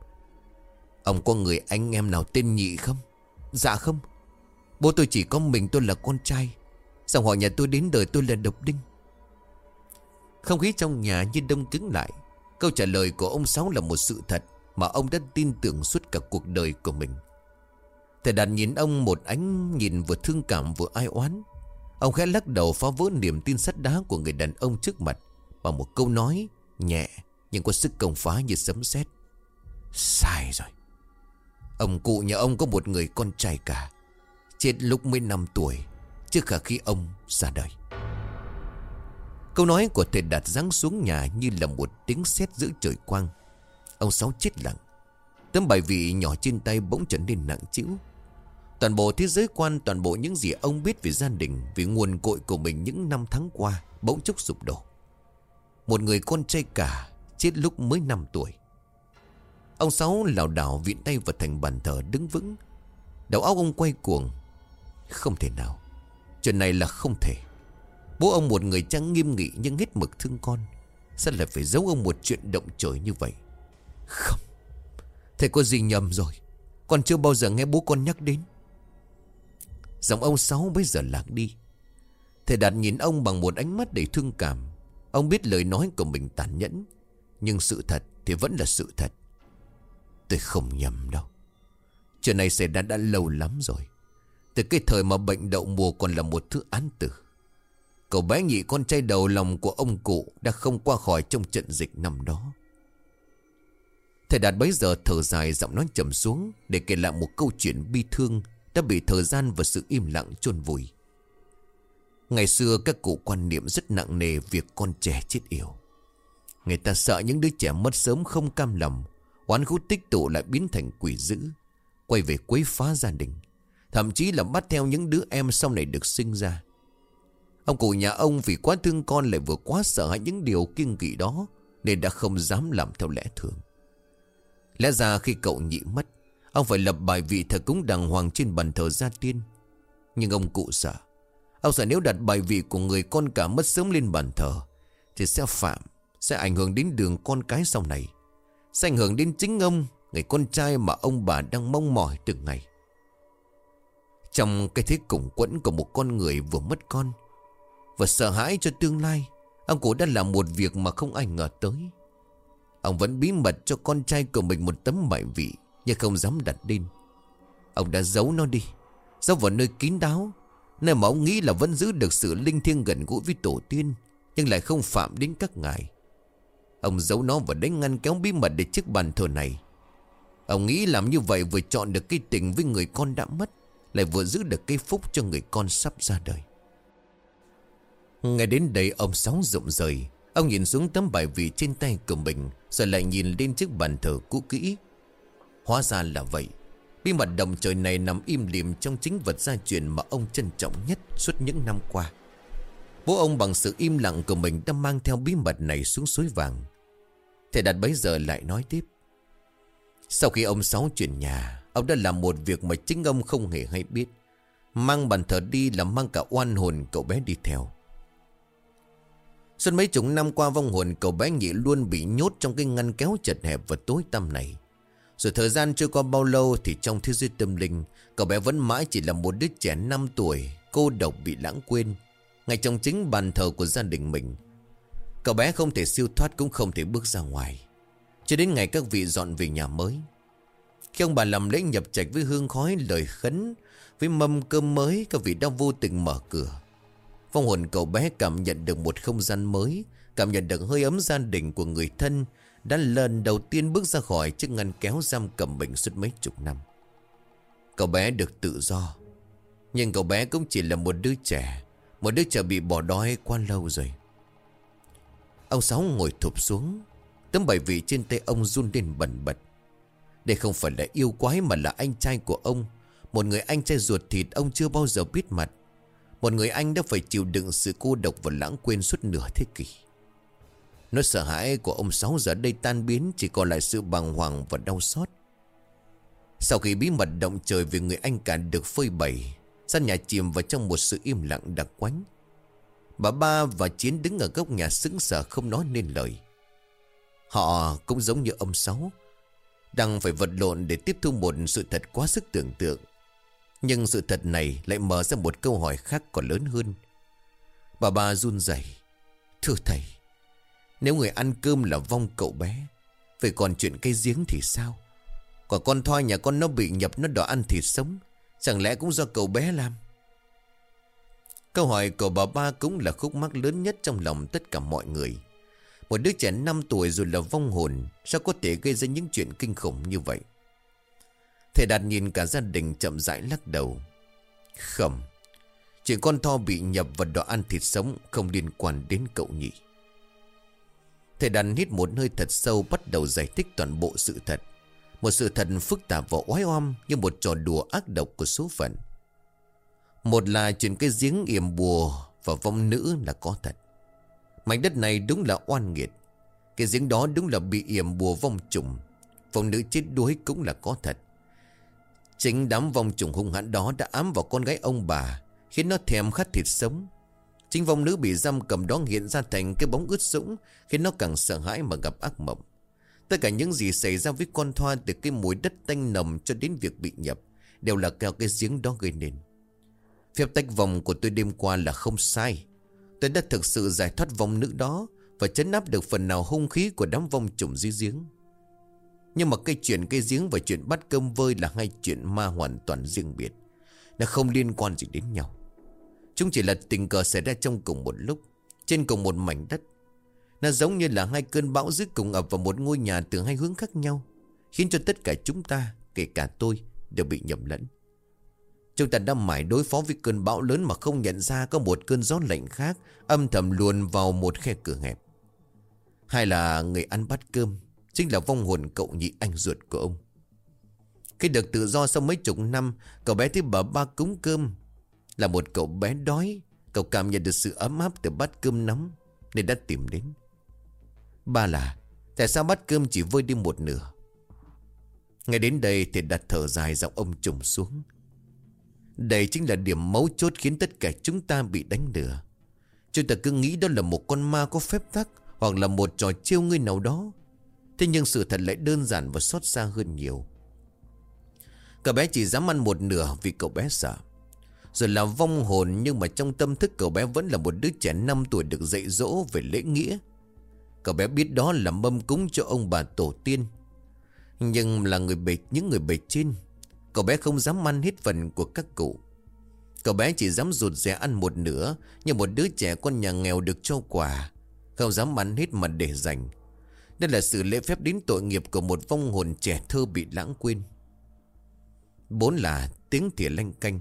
Ông có người anh em nào tên nhị không? Dạ không. Bố tôi chỉ có mình tôi là con trai. Dòng họ nhà tôi đến đời tôi là độc đinh? Không khí trong nhà như đông cứng lại. Câu trả lời của ông Sáu là một sự thật Mà ông đã tin tưởng suốt cả cuộc đời của mình. Thầy Đạt nhìn ông một ánh nhìn vừa thương cảm vừa ai oán. Ông khẽ lắc đầu phá vỡ niềm tin sắt đá của người đàn ông trước mặt Bằng một câu nói nhẹ nhưng có sức công phá như sấm sét. Sai rồi. Ông cụ nhà ông có một người con trai cả, Chết lúc mới 5 tuổi, Trước cả khi ông ra đời. Câu nói của thầy Đạt giáng xuống nhà Như là một tiếng sét giữa trời quang. Ông Sáu chết lặng. Tấm bài vị nhỏ trên tay bỗng trở nên nặng chịu Toàn bộ thế giới quan, Toàn bộ những gì ông biết về gia đình, Về nguồn cội của mình những năm tháng qua Bỗng chốc sụp đổ. Một người con trai cả Chết lúc mới 5 tuổi. Ông Sáu lảo đảo viện tay vào thành bàn thờ đứng vững. Đầu óc ông quay cuồng. Không thể nào. Chuyện này là không thể. Bố ông một người trang nghiêm nghị nhưng hết mực thương con. Sao lại phải giấu ông một chuyện động trời như vậy? Không, Thầy có gì nhầm rồi. Con chưa bao giờ nghe bố con nhắc đến. Giọng ông Sáu bây giờ lạc đi. Thầy Đạt nhìn ông bằng một ánh mắt đầy thương cảm. Ông biết lời nói của mình tàn nhẫn, Nhưng sự thật thì vẫn là sự thật. Tôi không nhầm đâu. Chuyện này xảy ra đã lâu lắm rồi. Từ cái thời mà bệnh đậu mùa còn là một thứ án tử. Cậu bé nhị con trai đầu lòng của ông cụ Đã không qua khỏi trong trận dịch năm đó. Thầy Đạt bấy giờ thở dài giọng nói trầm xuống Để kể lại một câu chuyện bi thương Đã bị thời gian và sự im lặng chôn vùi. Ngày xưa các cụ quan niệm rất nặng nề Việc con trẻ chết yểu. Người ta sợ những đứa trẻ mất sớm không cam lòng, Oán khúc tích tụ lại biến thành quỷ dữ, Quay về quấy phá gia đình, Thậm chí là bắt theo những đứa em sau này được sinh ra. Ông cụ nhà ông vì quá thương con lại vừa quá sợ hãi những điều kiêng kỵ đó, Nên đã không dám làm theo lẽ thường. Lẽ ra khi cậu nhị mất, Ông phải lập bài vị thờ cúng đàng hoàng trên bàn thờ gia tiên. Nhưng ông cụ sợ, Ông sợ nếu đặt bài vị của người con cả mất sớm lên bàn thờ, Thì sẽ phạm, Sẽ ảnh hưởng đến đường con cái sau này. Sẽ ảnh hưởng đến chính ông, Người con trai mà ông bà đang mong mỏi từng ngày. Trong cái thế củng quẫn của một con người vừa mất con và sợ hãi cho tương lai. Ông cụ đã làm một việc mà không ai ngờ tới. Ông vẫn bí mật cho con trai của mình một tấm bài vị, Nhưng không dám đặt lên Ông đã giấu nó đi, Giấu vào nơi kín đáo, Nơi mà ông nghĩ là vẫn giữ được sự linh thiêng gần gũi với tổ tiên, Nhưng lại không phạm đến các ngài. Ông giấu nó và đánh ngăn kéo bí mật để chiếc bàn thờ này. Ông nghĩ làm như vậy vừa chọn được cái tình với người con đã mất, Lại vừa giữ được cái phúc cho người con sắp ra đời. Ngay đến đây ông Sáu rụng rời Ông nhìn xuống tấm bài vị trên tay của mình Rồi lại nhìn lên chiếc bàn thờ cũ kỹ Hóa ra là vậy Bí mật đồng trời này nằm im lìm trong chính vật gia truyền mà ông trân trọng nhất suốt những năm qua. Bố ông bằng sự im lặng của mình đã mang theo bí mật này xuống suối vàng. Thầy đặt bấy giờ lại nói tiếp. Sau khi ông Sáu chuyển nhà, ông đã làm một việc mà chính ông không hề hay biết. Mang bàn thờ đi là mang cả oan hồn cậu bé đi theo. Suốt mấy chục năm qua vong hồn cậu bé nhị luôn bị nhốt trong cái ngăn kéo chật hẹp và tối tăm này. Rồi thời gian trôi qua bao lâu thì trong thế giới tâm linh, cậu bé vẫn mãi chỉ là một đứa trẻ 5 tuổi, cô độc bị lãng quên. Ngay trong chính bàn thờ của gia đình mình. Cậu bé không thể siêu thoát cũng không thể bước ra ngoài. Cho đến ngày các vị dọn về nhà mới. Khi ông bà làm lễ nhập trạch với hương khói lời khấn, với mâm cơm mới, các vị đã vô tình mở cửa. Phong hồn cậu bé cảm nhận được một không gian mới, cảm nhận được hơi ấm gia đình của người thân, đã lần đầu tiên bước ra khỏi chiếc ngăn kéo giam cầm bệnh suốt mấy chục năm. Cậu bé được tự do. Nhưng cậu bé cũng chỉ là một đứa trẻ. Một đứa trẻ bị bỏ đói quá lâu rồi. Ông Sáu ngồi thụp xuống. Tấm bảy vị trên tay ông run lên bẩn bật. Đây không phải là yêu quái mà là anh trai của ông. Một người anh trai ruột thịt ông chưa bao giờ biết mặt. Một người anh đã phải chịu đựng sự cô độc và lãng quên suốt nửa thế kỷ. Nỗi sợ hãi của ông Sáu giờ đây tan biến, Chỉ còn lại sự bàng hoàng và đau xót. Sau khi bí mật động trời Về người anh cả được phơi bày Gian nhà chìm vào trong một sự im lặng đặc quánh. Bà ba và Chiến đứng ở góc nhà sững sờ không nói nên lời. Họ cũng giống như ông Sáu, Đang phải vật lộn để tiếp thu một sự thật quá sức tưởng tượng. Nhưng sự thật này lại mở ra một câu hỏi khác còn lớn hơn. Bà ba run rẩy. Thưa thầy, Nếu người ăn cơm là vong cậu bé, Vậy còn chuyện cây giếng thì sao? Còn con Thoa nhà con nó bị nhập, Nó đòi ăn thịt sống, Chẳng lẽ cũng do cậu bé làm? Câu hỏi của bà ba cũng là khúc mắc lớn nhất trong lòng tất cả mọi người. Một đứa trẻ 5 tuổi rồi là vong hồn, Sao có thể gây ra những chuyện kinh khủng như vậy? Thầy Đạt nhìn cả gia đình chậm rãi lắc đầu. Không Chuyện con Tho bị nhập và đỏ ăn thịt sống Không liên quan đến cậu nhỉ. Thầy Đạt hít một hơi thật sâu, Bắt đầu giải thích toàn bộ sự thật. Một sự thật phức tạp và oái oăm Như một trò đùa ác độc của số phận. Một là chuyện cái giếng yểm bùa Và vong nữ là có thật. Mảnh đất này đúng là oan nghiệt. Cái giếng đó đúng là bị yểm bùa vong trùng. Vong nữ chết đuối cũng là có thật. Chính đám vong trùng hung hãn đó đã ám vào con gái ông bà, Khiến nó thèm khát thịt sống. Chính vong nữ bị giam cầm đó hiện ra thành cái bóng ướt sũng, Khiến nó càng sợ hãi mà gặp ác mộng. Tất cả những gì xảy ra với con Thoa Từ cái mùi đất tanh nồng cho đến việc bị nhập Đều là kẹo cái giếng đó gây nên. Phép tách vòng của tôi đêm qua là không sai. Tôi đã thực sự giải thoát vong nữ đó Và chấn áp được phần nào hung khí của đám vong trùng dưới giếng. Nhưng mà cái chuyện cây giếng và chuyện bắt cơm vơi là hai chuyện ma hoàn toàn riêng biệt, Nó không liên quan gì đến nhau. Chúng chỉ là tình cờ xảy ra trong cùng một lúc, Trên cùng một mảnh đất. Nó giống như là hai cơn bão dứt cùng ập vào một ngôi nhà từ hai hướng khác nhau, Khiến cho tất cả chúng ta, Kể cả tôi, Đều bị nhầm lẫn. Chúng ta đang mãi đối phó với cơn bão lớn Mà không nhận ra có một cơn gió lạnh khác Âm thầm luồn vào một khe cửa hẹp. Hay là người ăn bát cơm. Chính là vong hồn cậu nhị anh ruột của ông. Khi được tự do sau mấy chục năm, Cậu bé thấy bà ba cúng cơm. Là một cậu bé đói, Cậu cảm nhận được sự ấm áp từ bát cơm nóng, Nên đã tìm đến. Ba là, Tại sao bát cơm chỉ vơi đi một nửa? Ngay đến đây thì đặt thở dài giọng ông trùng xuống. Đây chính là điểm mấu chốt khiến tất cả chúng ta bị đánh lừa. Chúng ta cứ nghĩ đó là một con ma có phép tắc Hoặc là một trò chiêu ngươi nào đó. Thế nhưng sự thật lại đơn giản và xót xa hơn nhiều Cậu bé chỉ dám ăn một nửa vì cậu bé sợ rồi là vong hồn nhưng mà trong tâm thức cậu bé vẫn là một đứa trẻ 5 tuổi được dạy dỗ về lễ nghĩa. Cậu bé biết đó là mâm cúng cho ông bà tổ tiên. Nhưng là người bề, những người bề trên, cậu bé không dám ăn hết phần của các cụ. Cậu bé chỉ dám rụt rẻ ăn một nửa như một đứa trẻ con nhà nghèo được cho quà. Không dám ăn hết mà để dành. Đây là sự lễ phép đến tội nghiệp của một vong hồn trẻ thơ bị lãng quên. Bốn là tiếng thìa lanh canh.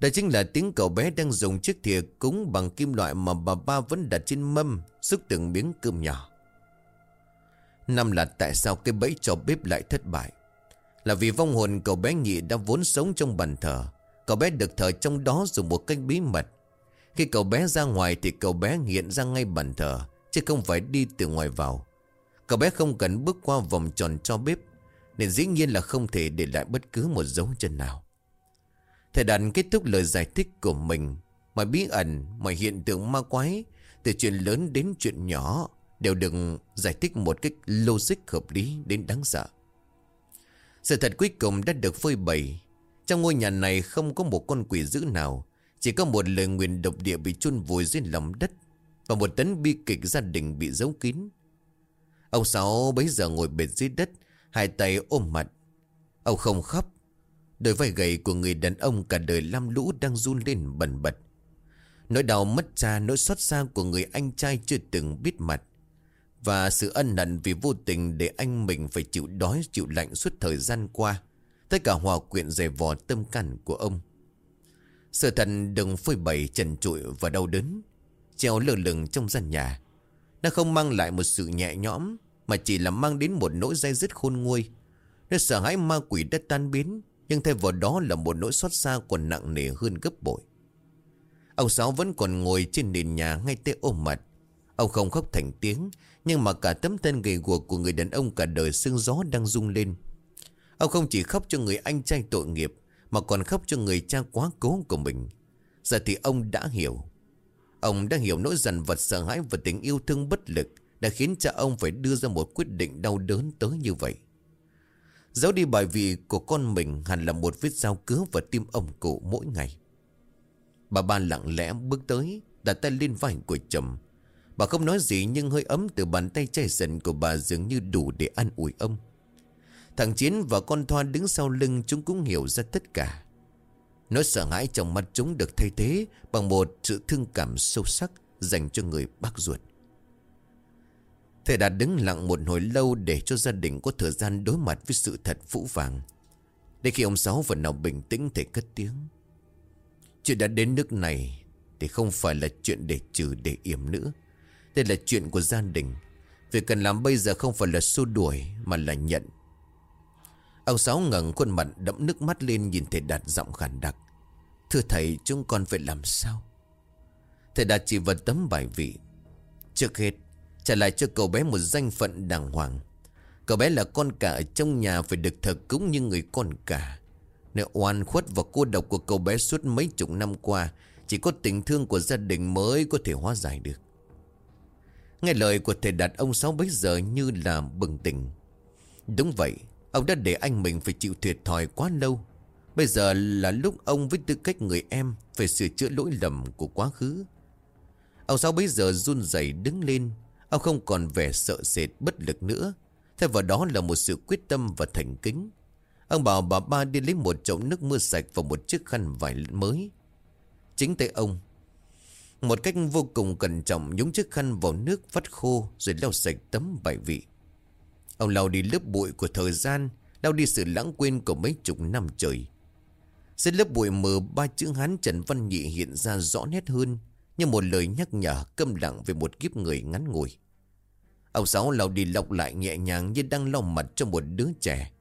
Đó chính là tiếng cậu bé đang dùng chiếc thìa cúng bằng kim loại mà bà ba vẫn đặt trên mâm, xúc từng miếng cơm nhỏ. Năm là tại sao cái bẫy cho bếp lại thất bại. Là vì vong hồn cậu bé nhị đã vốn sống trong bàn thờ. Cậu bé được thờ trong đó dùng một cách bí mật. Khi cậu bé ra ngoài thì cậu bé hiện ra ngay bàn thờ, chứ không phải đi từ ngoài vào. Cậu bé không cần bước qua vòng tròn cho bếp, nên dĩ nhiên là không thể để lại bất cứ một dấu chân nào. Thầy đàn kết thúc lời giải thích của mình Mọi bí ẩn, mọi hiện tượng ma quái Từ chuyện lớn đến chuyện nhỏ Đều được giải thích một cách logic hợp lý đến đáng sợ. Sự thật cuối cùng đã được phơi bày. Trong ngôi nhà này không có một con quỷ dữ nào Chỉ có một lời nguyền độc địa bị chôn vùi dưới lòng đất Và một tấn bi kịch gia đình bị giấu kín. Ông Sáu bấy giờ ngồi bệt dưới đất Hai tay ôm mặt Ông không khóc Đôi vai gầy của người đàn ông cả đời lam lũ đang run lên bần bật. Nỗi đau mất cha, nỗi xót xa của người anh trai chưa từng biết mặt. Và sự ân hận vì vô tình để anh mình phải chịu đói, chịu lạnh suốt thời gian qua. Tất cả hòa quyện dày vò tâm cảnh của ông. Sự thật đừng phơi bày trần trụi và đau đớn. Treo lơ lửng trong gian nhà. Nó không mang lại một sự nhẹ nhõm, mà chỉ là mang đến một nỗi dây dứt khôn nguôi. Nó sợ hãi ma quỷ đã tan biến nhưng thay vào đó là một nỗi xót xa còn nặng nề hơn gấp bội. Ông Sáu vẫn còn ngồi trên nền nhà ngay tê ôm mặt. Ông không khóc thành tiếng Nhưng mà cả tấm thân gầy guộc của người đàn ông cả đời sương gió đang rung lên. Ông không chỉ khóc cho người anh trai tội nghiệp Mà còn khóc cho người cha quá cố của mình. Giờ thì ông đã hiểu. Ông đã hiểu nỗi dần vật sợ hãi và tình yêu thương bất lực Đã khiến cha ông phải đưa ra một quyết định đau đớn tới như vậy. Giấu đi bài vị của con mình hẳn là một vết dao cứa vào tim ông cụ mỗi ngày. Bà ba lặng lẽ bước tới, Đặt tay lên vai của chồng. Bà không nói gì nhưng hơi ấm từ bàn tay chai dần của bà dường như đủ để an ủi ông. Thằng Chiến và con Thoa đứng sau lưng, chúng cũng hiểu ra tất cả. Nỗi sợ hãi trong mắt chúng được thay thế bằng một sự thương cảm sâu sắc dành cho người bác ruột. Thầy đã đứng lặng một hồi lâu để cho gia đình có thời gian đối mặt với sự thật phũ vàng. Để khi ông Sáu vẫn nào bình tĩnh, thầy cất tiếng. Chuyện đã đến nước này thì không phải là chuyện để trừ để yểm nữa. Đây là chuyện của gia đình. Việc cần làm bây giờ không phải là xua đuổi, mà là nhận. Ông Sáu ngẩng khuôn mặt đẫm nước mắt lên nhìn thầy Đạt giọng khàn đặc. Thưa thầy, chúng con phải làm sao? Thầy Đạt chỉ vật tấm bài vị. Trước hết, trả lại cho cậu bé một danh phận đàng hoàng. Cậu bé là con cả ở trong nhà phải được thờ cúng như người con cả. Nếu oan khuất và cô độc của cậu bé suốt mấy chục năm qua, Chỉ có tình thương của gia đình mới có thể hóa giải được Nghe lời của thầy đạt ông Sáu bấy giờ như là bừng tỉnh Đúng vậy, Ông đã để anh mình phải chịu thiệt thòi quá lâu Bây giờ là lúc ông với tư cách người em Phải sửa chữa lỗi lầm của quá khứ Ông Sáu bây giờ run rẩy đứng lên Ông không còn vẻ sợ sệt bất lực nữa Thay vào đó là một sự quyết tâm và thành kính Ông bảo bà ba đi lấy một chậu nước mưa sạch và một chiếc khăn vải mới. Chính tay ông. Một cách vô cùng cẩn trọng nhúng chiếc khăn vào nước vắt khô rồi lau sạch tấm bài vị. Ông lau đi lớp bụi của thời gian, lau đi sự lãng quên của mấy chục năm trời. Dưới lớp bụi mờ ba chữ Hán Trần Văn Nhị hiện ra rõ nét hơn như một lời nhắc nhở câm lặng về một kiếp người ngắn ngủi. Ông Sáu lau đi lọc lại nhẹ nhàng như đang lau mặt cho một đứa trẻ.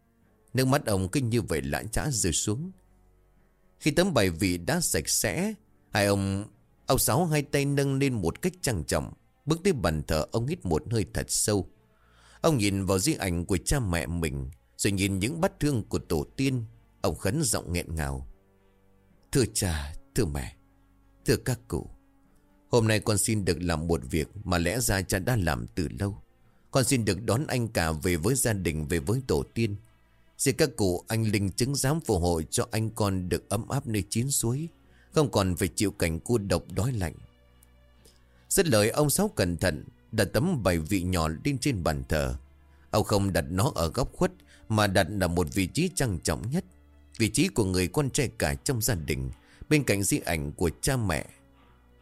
Nước mắt ông kinh như vậy lã trã rơi xuống Khi tấm bài vị đã sạch sẽ, Hai ông Ông Sáu hai tay nâng lên một cách trang trọng, Bước tới bàn thờ ông hít một hơi thật sâu Ông nhìn vào di ảnh của cha mẹ mình, Rồi nhìn những bát thương của tổ tiên Ông khấn giọng nghẹn ngào. Thưa cha, thưa mẹ Thưa các cụ Hôm nay con xin được làm một việc Mà lẽ ra cha đã làm từ lâu. Con xin được đón anh cả về với gia đình Về với tổ tiên. Xin các cụ anh linh chứng giám phù hộ cho anh con được ấm áp nơi chín suối Không còn phải chịu cảnh cô độc đói lạnh. Rất lời ông Sáu cẩn thận Đặt tấm bài vị nhỏ lên trên bàn thờ. Ông không đặt nó ở góc khuất Mà đặt là một vị trí trang trọng nhất. Vị trí của người con trai cả trong gia đình Bên cạnh di ảnh của cha mẹ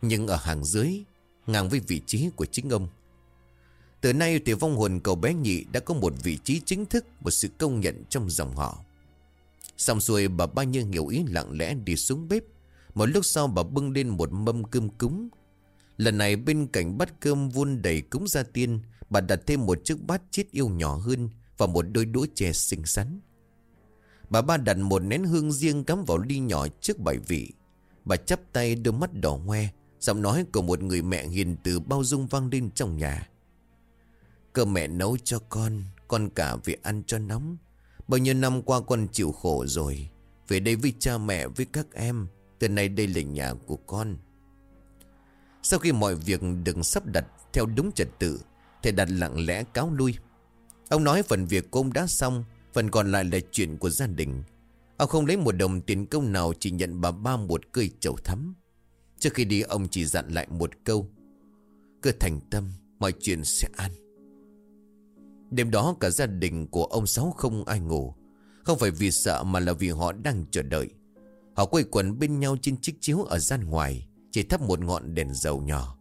Nhưng ở hàng dưới Ngang với vị trí của chính ông từ nay thì vong hồn cậu bé nhị đã có một vị trí chính thức, một sự công nhận trong dòng họ. Xong xuôi bà ba như hiểu ý lặng lẽ đi xuống bếp. Một lúc sau bà bưng lên một mâm cơm cúng. Lần này bên cạnh bát cơm vun đầy cúng gia tiên, bà đặt thêm một chiếc bát chiết yêu nhỏ hơn và một đôi đũa chè xinh xắn. Bà ba đặt một nén hương riêng cắm vào ly nhỏ trước bảy vị. Bà chắp tay đôi mắt đỏ hoe, giọng nói của một người mẹ hiền từ bao dung vang lên trong nhà. Cơm mẹ nấu cho con Con cả vì ăn cho nóng Bao nhiêu năm qua con chịu khổ rồi Về đây với cha mẹ với các em Từ nay đây là nhà của con Sau khi mọi việc được sắp đặt Theo đúng trật tự Thầy đặt lặng lẽ cáo lui Ông nói phần việc của ông đã xong Phần còn lại là chuyện của gia đình. Ông không lấy một đồng tiền công nào, Chỉ nhận bà ba một cây chầu thắm. Trước khi đi, ông chỉ dặn lại một câu. Cứ thành tâm, Mọi chuyện sẽ an. Đêm đó, cả gia đình của ông Sáu không ai ngủ. Không phải vì sợ, mà là vì họ đang chờ đợi. Họ quây quần bên nhau trên chiếc chiếu ở gian ngoài, Chỉ thắp một ngọn đèn dầu nhỏ.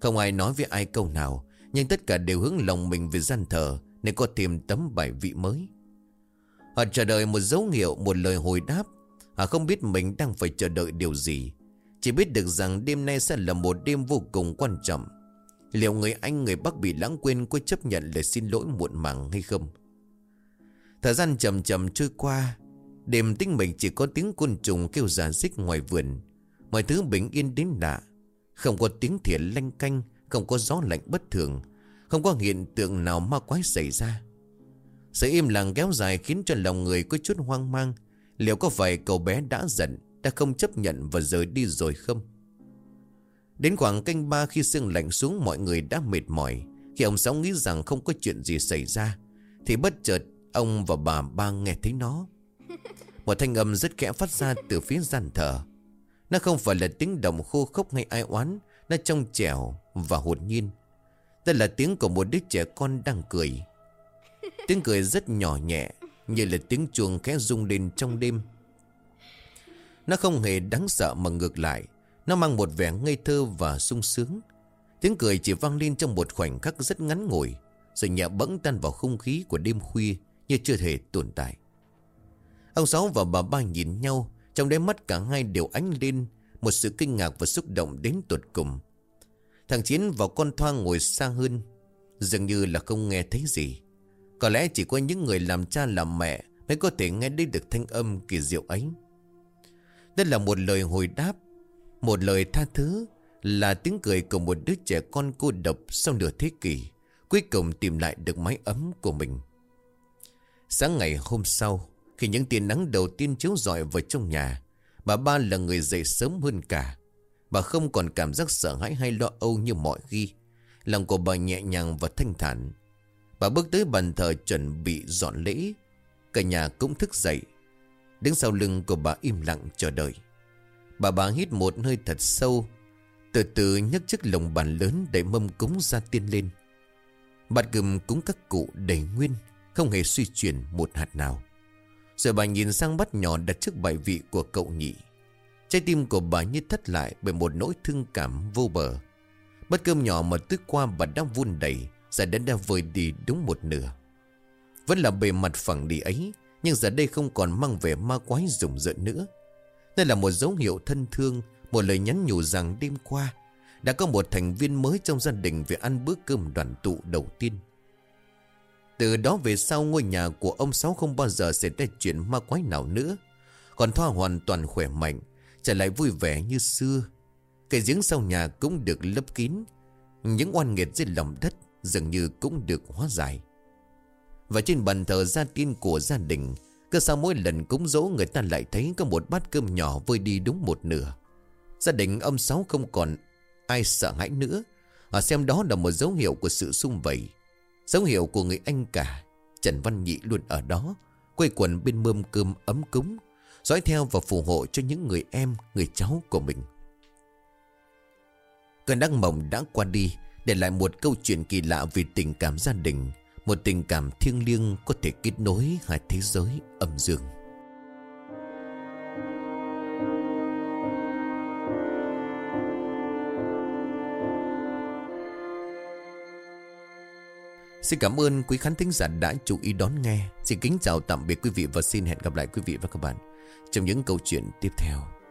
Không ai nói với ai câu nào, Nhưng tất cả đều hướng lòng mình về gian thờ, Nên có thêm tấm bài vị mới. Họ chờ đợi một dấu hiệu, Một lời hồi đáp. Họ không biết mình đang phải chờ đợi điều gì. Chỉ biết được rằng đêm nay sẽ là một đêm vô cùng quan trọng. Liệu người anh, người Bắc bị lãng quên có chấp nhận lời xin lỗi muộn màng hay không? Thời gian chậm chậm trôi qua. Đêm tĩnh mình chỉ có tiếng côn trùng kêu giả xích ngoài vườn. Mọi thứ bình yên đến lạ. Không có tiếng thiện lanh canh, Không có gió lạnh bất thường. Không có hiện tượng nào ma quái xảy ra. Sự im lặng kéo dài khiến cho lòng người có chút hoang mang. Liệu có phải cậu bé đã giận Đã không chấp nhận và rời đi rồi không? Đến khoảng canh ba khi sương lạnh xuống mọi người đã mệt mỏi. Khi ông Sáu nghĩ rằng không có chuyện gì xảy ra Thì bất chợt Ông và bà ba nghe thấy nó. Một thanh âm rất kẽ phát ra từ phía gian thờ. Nó không phải là tiếng động khô khốc hay ai oán Nó trong trẻo và hồn nhiên. Đây là tiếng của một đứa trẻ con đang cười Tiếng cười rất nhỏ nhẹ, Như là tiếng chuông khẽ rung lên trong đêm. Nó không hề đáng sợ mà ngược lại, Nó mang một vẻ ngây thơ và sung sướng. Tiếng cười chỉ vang lên trong một khoảnh khắc rất ngắn ngủi, Rồi nhẹ bẫng tan vào không khí của đêm khuya Như chưa thể tồn tại. Ông Sáu và bà ba nhìn nhau, Trong đáy mắt cả hai đều ánh lên Một sự kinh ngạc và xúc động đến tột cùng. Thằng Chiến và con Thoa ngồi xa hơn, Dường như là không nghe thấy gì. Có lẽ chỉ có những người làm cha làm mẹ Mới có thể nghe đi được thanh âm kỳ diệu ấy. Đây là một lời hồi đáp, Một lời tha thứ, Là tiếng cười của một đứa trẻ con cô độc Sau nửa thế kỷ, Cuối cùng tìm lại được mái ấm của mình. Sáng ngày hôm sau, Khi những tia nắng đầu tiên chiếu rọi vào trong nhà, Bà ba là người dậy sớm hơn cả. Bà không còn cảm giác sợ hãi hay lo âu như mọi khi. Lòng của bà nhẹ nhàng và thanh thản. Bà bước tới bàn thờ chuẩn bị dọn lễ. Cả nhà cũng thức dậy. Đứng sau lưng của bà im lặng chờ đợi. Bà bà hít một hơi thật sâu. Từ từ nhấc chiếc lồng bàn lớn để mâm cúng ra tiên lên. Bạt gừng cúng các cụ đầy nguyên, Không hề suy chuyển một hạt nào. Rồi bà nhìn sang bát nhỏ đặt trước bài vị của cậu nhị. Trái tim của bà như thất lại bởi một nỗi thương cảm vô bờ. Bát cơm nhỏ mà tức qua bà đang vun đầy Giờ đã đã vơi đi đúng một nửa. Vẫn là bề mặt phẳng đi ấy, Nhưng giờ đây không còn mang vẻ ma quái rùng rợn nữa. Đây là một dấu hiệu thân thương, Một lời nhắn nhủ rằng đêm qua Đã có một thành viên mới trong gia đình Về ăn bữa cơm đoàn tụ đầu tiên. Từ đó về sau, ngôi nhà của ông Sáu không bao giờ xảy ra chuyện ma quái nào nữa. Còn Thoa hoàn toàn khỏe mạnh, Trở lại vui vẻ như xưa. Cái giếng sau nhà cũng được lấp kín, Những oan nghiệt dưới lòng đất. Dường như cũng được hóa giải. Và trên bàn thờ gia tiên của gia đình, Cứ sau mỗi lần cúng dỗ Người ta lại thấy có một bát cơm nhỏ Vơi đi đúng một nửa. Gia đình ông Sáu không còn ai sợ hãi nữa. Họ xem đó là một dấu hiệu của sự sung vầy. Dấu hiệu của người anh cả, Trần Văn Nhị luôn ở đó, Quây quần bên mâm cơm ấm cúng, Dõi theo và phù hộ cho những người em, Người cháu của mình. Cơn đắc mộng đã qua đi để lại một câu chuyện kỳ lạ về tình cảm gia đình, Một tình cảm thiêng liêng Có thể kết nối hai thế giới âm dương. Xin cảm ơn quý khán thính giả đã chú ý đón nghe. Xin kính chào tạm biệt quý vị Và xin hẹn gặp lại quý vị và các bạn Trong những câu chuyện tiếp theo.